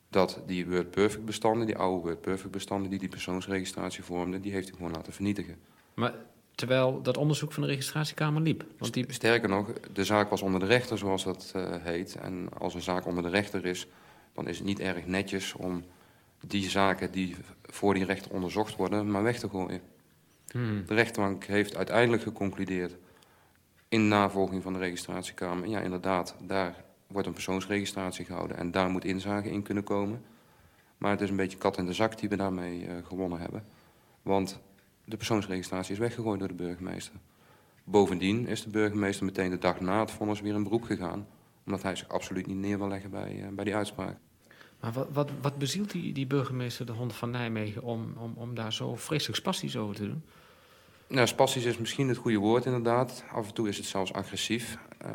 dat die WordPerfect bestanden, die oude WordPerfect bestanden die die persoonsregistratie vormden, die heeft hij gewoon laten vernietigen. Maar terwijl dat onderzoek van de registratiekamer liep. Want die... Sterker nog, de zaak was onder de rechter, zoals dat uh, heet. En als een zaak onder de rechter is, dan is het niet erg netjes om die zaken die voor die rechter onderzocht worden, maar weg te gooien. Hmm. De rechtbank heeft uiteindelijk geconcludeerd, in navolging van de registratiekamer, ja inderdaad, daar wordt een persoonsregistratie gehouden en daar moet inzage in kunnen komen. Maar het is een beetje kat in de zak die we daarmee uh, gewonnen hebben. Want de persoonsregistratie is weggegooid door de burgemeester. Bovendien is de burgemeester meteen de dag na het vonnis weer in beroep gegaan. Omdat hij zich absoluut niet neer wil leggen bij, uh, bij die uitspraak. Maar wat, wat, wat bezielt die, die burgemeester de Hond van Nijmegen om, om, om daar zo vreselijk spastisch over te doen? Nou, spastisch is misschien het goede woord inderdaad. Af en toe is het zelfs agressief. Uh,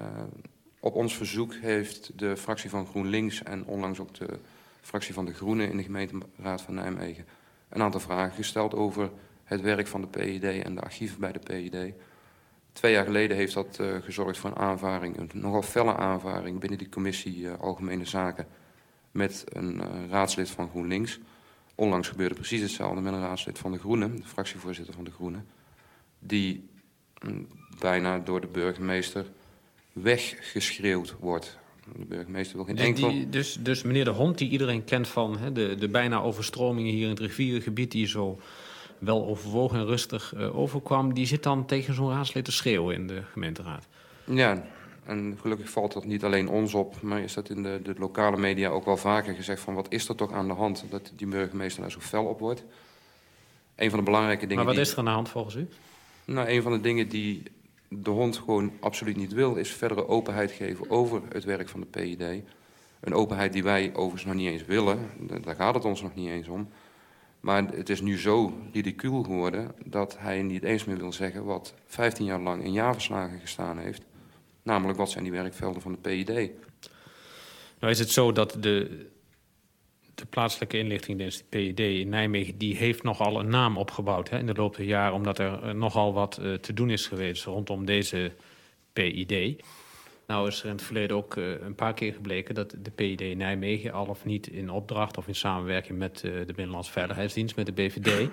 op ons verzoek heeft de fractie van GroenLinks en onlangs ook de fractie van de Groenen in de gemeenteraad van Nijmegen een aantal vragen gesteld over het werk van de PID en de archieven bij de PID. Twee jaar geleden heeft dat uh, gezorgd voor een aanvaring, een nogal felle aanvaring binnen die commissie uh, Algemene Zaken met een uh, raadslid van GroenLinks. Onlangs gebeurde precies hetzelfde met een raadslid van de Groenen, de fractievoorzitter van de Groenen, die mm, bijna door de burgemeester weggeschreeuwd wordt. De burgemeester wil geen dus, enkel... Die, dus, dus meneer De Hond, die iedereen kent van hè, de, de bijna overstromingen hier in het rivierengebied... die zo wel overwogen en rustig uh, overkwam... die zit dan tegen zo'n raadslid te schreeuwen in de gemeenteraad. Ja, en gelukkig valt dat niet alleen ons op... maar is dat in de, de lokale media ook wel vaker gezegd... van wat is er toch aan de hand dat die burgemeester daar zo fel op wordt. Een van de belangrijke dingen... Maar wat die... is er aan de hand volgens u? Nou, een van de dingen die de hond gewoon absoluut niet wil... is verdere openheid geven over het werk van de PID. Een openheid die wij overigens nog niet eens willen. Daar gaat het ons nog niet eens om. Maar het is nu zo ridicuul geworden dat hij niet eens meer wil zeggen wat 15 jaar lang in jaarverslagen gestaan heeft. Namelijk wat zijn die werkvelden van de PID. Nou is het zo dat de, de plaatselijke inlichtingendienst, PID in Nijmegen, die heeft nogal een naam opgebouwd hè, in de loop der jaren, omdat er eh, nogal wat uh, te doen is geweest rondom deze PID. Nou is er in het verleden ook uh, een paar keer gebleken dat de PID Nijmegen al of niet in opdracht of in samenwerking met de Binnenlandse Veiligheidsdienst, met de BVD,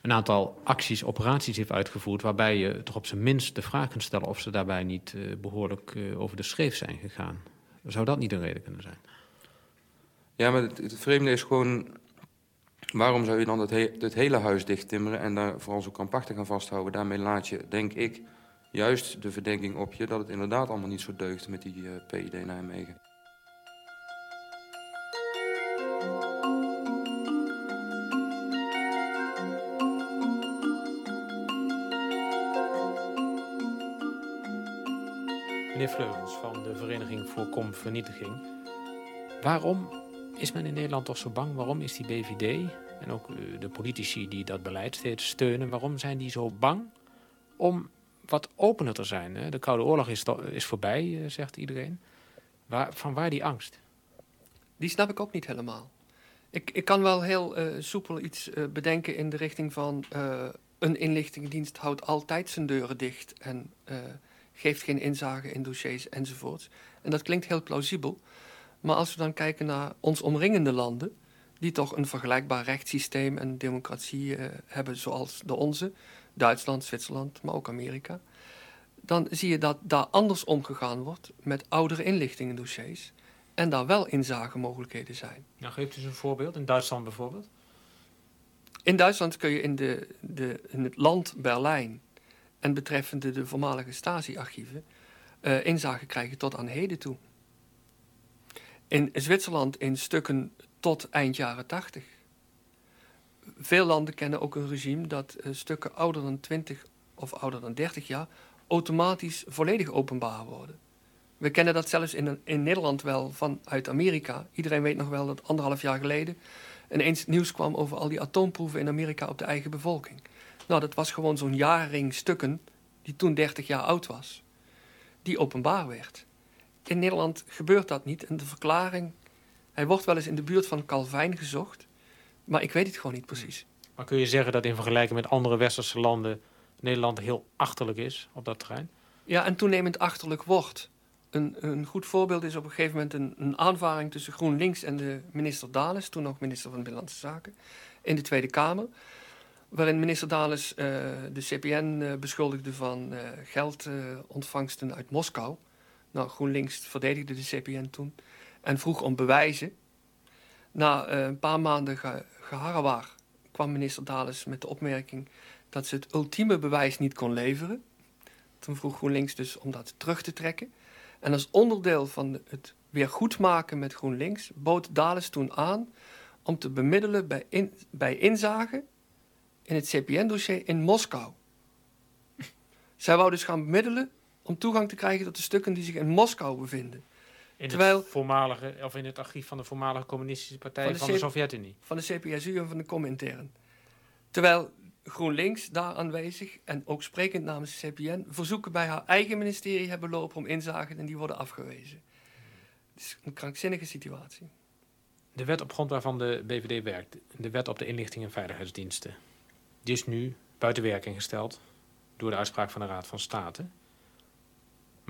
een aantal acties, operaties heeft uitgevoerd waarbij je toch op zijn minst de vraag kunt stellen of ze daarbij niet behoorlijk over de schreef zijn gegaan. Zou dat niet een reden kunnen zijn? Ja, maar het, het vreemde is gewoon... waarom zou je dan het, he het hele huis dichttimmeren... en daar vooral zo krampachtig aan vasthouden? Daarmee laat je, denk ik, juist de verdenking op je... dat het inderdaad allemaal niet zo deugt met die uh, PID Nijmegen. Meneer Vleugels van de Vereniging voor Kom Vernietiging. Waarom is men in Nederland toch zo bang? Waarom is die BVD en ook de politici die dat beleid steeds steunen, waarom zijn die zo bang om wat opener te zijn? De Koude Oorlog is, is voorbij, zegt iedereen. Waar, van waar die angst? Die snap ik ook niet helemaal. Ik, ik kan wel heel uh, soepel iets bedenken in de richting van een inlichtingendienst houdt altijd zijn deuren dicht en geeft geen inzage in dossiers enzovoorts. En dat klinkt heel plausibel. Maar als we dan kijken naar ons omringende landen, die toch een vergelijkbaar rechtssysteem en democratie uh, hebben zoals de onze, Duitsland, Zwitserland, maar ook Amerika, dan zie je dat daar anders omgegaan wordt met oudere inlichtingendossiers en daar wel inzagemogelijkheden zijn. Nou, geeft u eens een voorbeeld, in Duitsland bijvoorbeeld? In Duitsland kun je in, de, de, in het land Berlijn en betreffende de voormalige Stasi-archieven uh, inzage krijgen tot aan heden toe. In Zwitserland in stukken tot eind jaren 80. Veel landen kennen ook een regime dat uh, stukken ouder dan 20 of ouder dan 30 jaar automatisch volledig openbaar worden. We kennen dat zelfs in, in Nederland wel vanuit Amerika. Iedereen weet nog wel dat anderhalf jaar geleden ineens nieuws kwam over al die atoomproeven in Amerika op de eigen bevolking. Nou, dat was gewoon zo'n jaring stukken die toen 30 jaar oud was, die openbaar werd. In Nederland gebeurt dat niet en de verklaring, hij wordt wel eens in de buurt van Calvijn gezocht, maar ik weet het gewoon niet precies. Maar kun je zeggen dat in vergelijking met andere westerse landen Nederland heel achterlijk is op dat terrein? Ja, en toenemend achterlijk wordt. Een, een goed voorbeeld is op een gegeven moment een, een aanvaring tussen GroenLinks en de minister Dales, toen nog minister van Binnenlandse Zaken, in de Tweede Kamer. Waarin minister Dales uh, de CPN uh, beschuldigde van uh, geldontvangsten uit Moskou. Nou, GroenLinks verdedigde de CPN toen en vroeg om bewijzen. Na een paar maanden ge geharrewaar kwam minister Dales met de opmerking dat ze het ultieme bewijs niet kon leveren. Toen vroeg GroenLinks dus om dat terug te trekken. En als onderdeel van het weer goedmaken met GroenLinks bood Dales toen aan om te bemiddelen bij, bij inzage in het CPN-dossier in Moskou. Zij wou dus gaan bemiddelen om toegang te krijgen tot de stukken die zich in Moskou bevinden. In Terwijl, het voormalige, of in het archief van de voormalige communistische partij van de, van de Sovjet-Unie. Van de CPSU en van de Comintern. Terwijl GroenLinks daar aanwezig en ook sprekend namens de CPN verzoeken bij haar eigen ministerie hebben lopen om inzagen en die worden afgewezen. Het is een krankzinnige situatie. De wet op grond waarvan de BVD werkt, de wet op de inlichting en veiligheidsdiensten, die is nu buiten werking gesteld door de uitspraak van de Raad van State.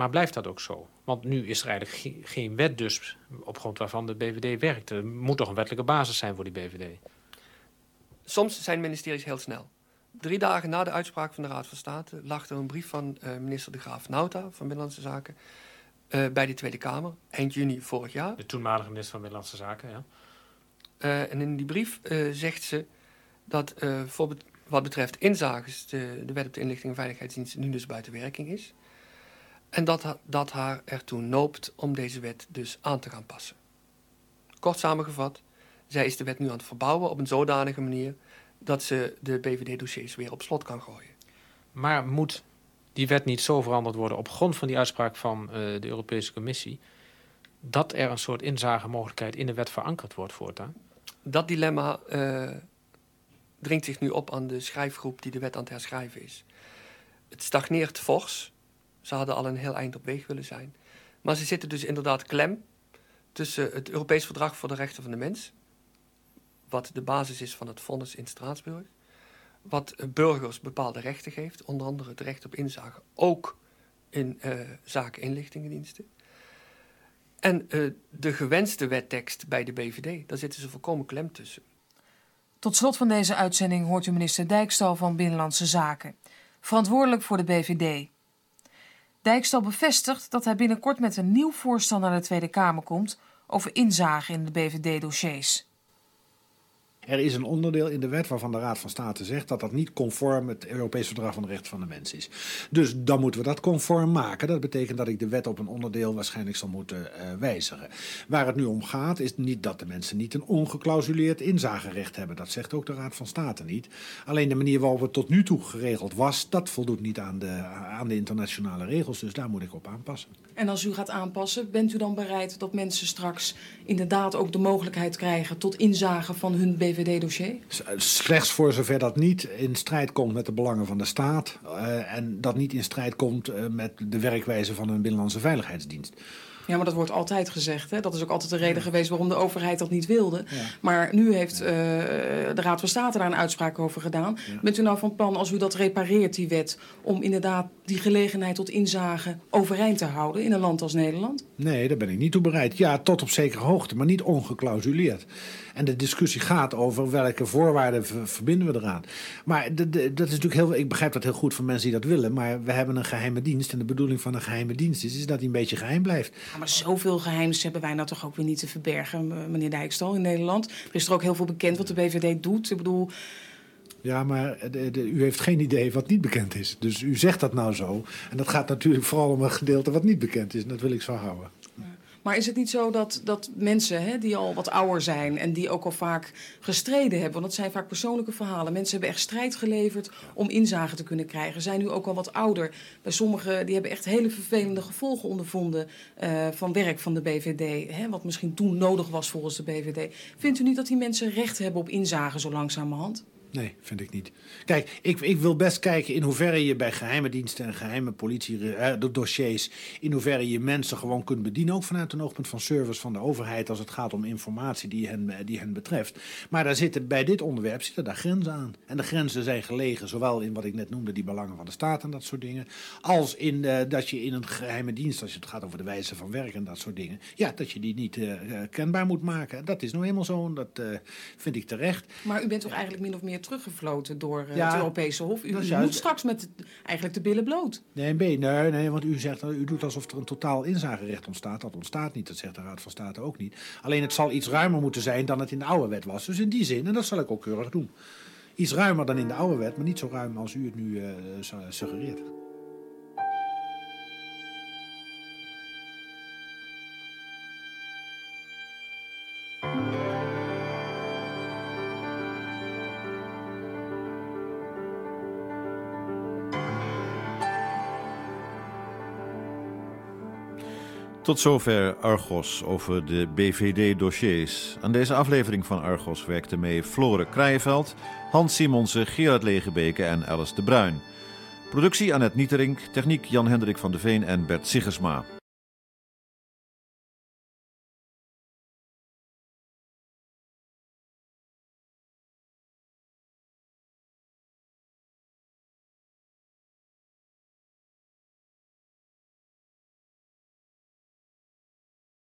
Maar blijft dat ook zo? Want nu is er eigenlijk geen wet dus op grond waarvan de BVD werkt. Er moet toch een wettelijke basis zijn voor die BVD? Soms zijn ministeries heel snel. Drie dagen na de uitspraak van de Raad van State lag er een brief van uh, minister De Graaf Nauta van Binnenlandse Zaken uh, bij de Tweede Kamer, eind juni vorig jaar. De toenmalige minister van Binnenlandse Zaken, ja. Uh, en in die brief zegt ze dat voor wat betreft inzages de, de wet op de inlichting en veiligheidsdienst nu dus buiten werking is. En dat, dat haar ertoe noopt om deze wet dus aan te gaan passen. Kort samengevat, zij is de wet nu aan het verbouwen op een zodanige manier dat ze de BVD-dossiers weer op slot kan gooien. Maar moet die wet niet zo veranderd worden op grond van die uitspraak van uh, de Europese Commissie, dat er een soort inzagemogelijkheid in de wet verankerd wordt voortaan? Dat dilemma uh, dringt zich nu op aan de schrijfgroep die de wet aan het herschrijven is. Het stagneert fors. Ze hadden al een heel eind op weg willen zijn. Maar ze zitten dus inderdaad klem tussen het Europees Verdrag voor de Rechten van de Mens wat de basis is van het vonnis in Straatsburg. Wat burgers bepaalde rechten geeft, onder andere het recht op inzage, ook in uh, zaken inlichtingendiensten. En uh, de gewenste wettekst bij de BVD, daar zitten ze volkomen klem tussen. Tot slot van deze uitzending hoort u minister Dijkstal van Binnenlandse Zaken, verantwoordelijk voor de BVD. Dijkstal bevestigt dat hij binnenkort met een nieuw voorstel naar de Tweede Kamer komt over inzage in de BVD-dossiers. Er is een onderdeel in de wet waarvan de Raad van State zegt dat dat niet conform het Europees Verdrag van de Rechten van de Mens is. Dus dan moeten we dat conform maken. Dat betekent dat ik de wet op een onderdeel waarschijnlijk zal moeten uh, wijzigen. Waar het nu om gaat is niet dat de mensen niet een ongeclausuleerd inzagerecht hebben. Dat zegt ook de Raad van State niet. Alleen de manier waarop het tot nu toe geregeld was, dat voldoet niet aan de, aan de internationale regels. Dus daar moet ik op aanpassen. En als u gaat aanpassen, bent u dan bereid dat mensen straks inderdaad ook de mogelijkheid krijgen tot inzage van hun BVD-dossier? Slechts voor zover dat niet in strijd komt met de belangen van de staat uh, en dat niet in strijd komt uh, met de werkwijze van een binnenlandse veiligheidsdienst. Ja, maar dat wordt altijd gezegd. Hè? Dat is ook altijd de reden geweest waarom de overheid dat niet wilde. Ja. Maar nu heeft uh, de Raad van State daar een uitspraak over gedaan. Bent u nou van plan, als u dat repareert, die wet... om inderdaad die gelegenheid tot inzage overeind te houden in een land als Nederland? Nee, daar ben ik niet toe bereid. Ja, tot op zekere hoogte, maar niet ongeclausuleerd. En de discussie gaat over welke voorwaarden verbinden we eraan. Maar de, de, dat is natuurlijk heel, ik begrijp dat heel goed van mensen die dat willen. Maar we hebben een geheime dienst. En de bedoeling van een geheime dienst is, is dat die een beetje geheim blijft. Maar zoveel geheims hebben wij nou toch ook weer niet te verbergen, meneer Dijkstal, in Nederland. Er is er ook heel veel bekend wat de BVD doet. Ik bedoel. Ja, maar u heeft geen idee wat niet bekend is. Dus u zegt dat nou zo. En dat gaat natuurlijk vooral om een gedeelte wat niet bekend is. En dat wil ik zo houden. Maar is het niet zo dat, dat mensen hè, die al wat ouder zijn en die ook al vaak gestreden hebben, want dat zijn vaak persoonlijke verhalen. Mensen hebben echt strijd geleverd om inzage te kunnen krijgen. Zijn nu ook al wat ouder. Bij sommigen die hebben echt hele vervelende gevolgen ondervonden uh, van werk van de BVD. Hè, wat misschien toen nodig was volgens de BVD. Vindt u niet dat die mensen recht hebben op inzage zo langzamerhand? Nee, vind ik niet. Kijk, ik, ik wil best kijken in hoeverre je bij geheime diensten en geheime politie eh, dossiers, in hoeverre je mensen gewoon kunt bedienen, ook vanuit een oogpunt van service van de overheid als het gaat om informatie die hen, die hen betreft. Maar daar zitten, bij dit onderwerp zitten daar grenzen aan. En de grenzen zijn gelegen zowel in wat ik net noemde, die belangen van de staat en dat soort dingen, als in uh, dat je in een geheime dienst, als het gaat over de wijze van werken en dat soort dingen, ja, dat je die niet uh, kenbaar moet maken. Dat is nou helemaal zo, dat uh, vind ik terecht. Maar u bent toch eigenlijk min of meer teruggefloten door uh, het Europese Hof. U, u moet straks met eigenlijk de billen bloot. Nee, nee, nee, nee, want u zegt, u doet alsof er een totaal inzagerecht ontstaat. Dat ontstaat niet, dat zegt de Raad van State ook niet. Alleen het zal iets ruimer moeten zijn dan het in de oude wet was. Dus in die zin, en dat zal ik ook keurig doen. Iets ruimer dan in de oude wet, maar niet zo ruim als u het nu uh, suggereert. Tot zover Argos over de BVD-dossiers. Aan deze aflevering van Argos werkten mee Flore Krijeveld, Hans Simonsen, Gerard Legebeke en Alice de Bruin. Productie Annette Nieterink, techniek Jan-Hendrik van de Veen en Bert Siggersma.